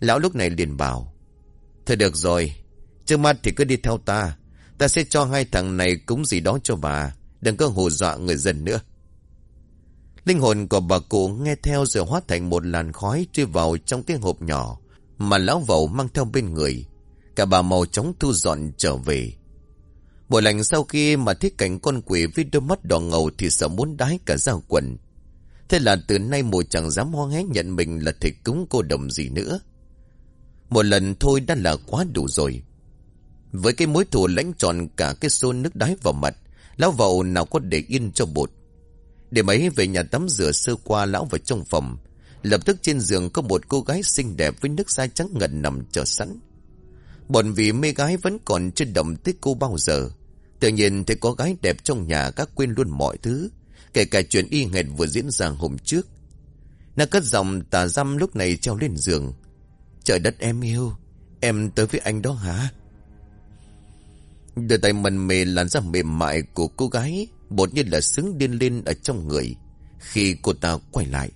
Lão lúc này liền bảo, Thôi được rồi, trước mắt thì cứ đi theo ta, ta sẽ cho hai thằng này cúng gì đó cho bà, đừng có hù dọa người dân nữa. Linh hồn của bà cụ nghe theo rồi hóa thành một làn khói truy vào trong cái hộp nhỏ mà lão vẩu mang theo bên người. Cả bà màu chóng thu dọn trở về. Bộ lành sau khi mà thích cảnh con quỷ với đôi mắt đỏ ngầu thì sợ muốn đái cả giao quần. Thế là từ nay mùa chẳng dám hoang hé nhận mình là thịt cúng cô đồng gì nữa. Một lần thôi đã là quá đủ rồi. Với cái mối thù lãnh tròn cả cái xô nước đái vào mặt, lão vậu nào có để yên cho bột. Để mấy về nhà tắm rửa sơ qua lão vào trong phòng. Lập tức trên giường có một cô gái xinh đẹp với nước da trắng ngần nằm chờ sẵn. Bọn vì mê gái vẫn còn chưa động tới cô bao giờ. Tự nhiên thấy có gái đẹp trong nhà các quên luôn mọi thứ. Kể cả chuyện y nghẹt vừa diễn ra hôm trước. Nó cất giọng tà dăm lúc này treo lên giường. Trời đất em yêu, em tới với anh đó hả? đôi tay mần mề làn da mềm mại của cô gái, bột nhiên là xứng điên lên ở trong người. Khi cô ta quay lại.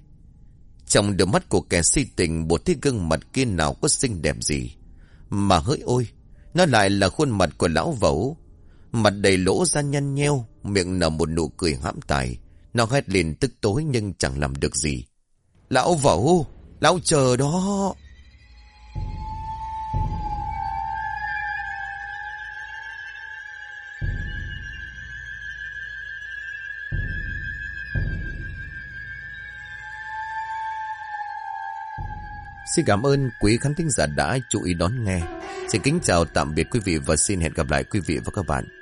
Trong đôi mắt của kẻ si tình bột thấy gương mặt kia nào có xinh đẹp gì. Mà hỡi ôi, nó lại là khuôn mặt của lão vẩu. Mặt đầy lỗ ra nhăn nheo, miệng nở một nụ cười hãm tài. Nó hét lên tức tối nhưng chẳng làm được gì. Lão vẩu, lão chờ đó. Xin cảm ơn quý khán thính giả đã chú ý đón nghe. Xin kính chào tạm biệt quý vị và xin hẹn gặp lại quý vị và các bạn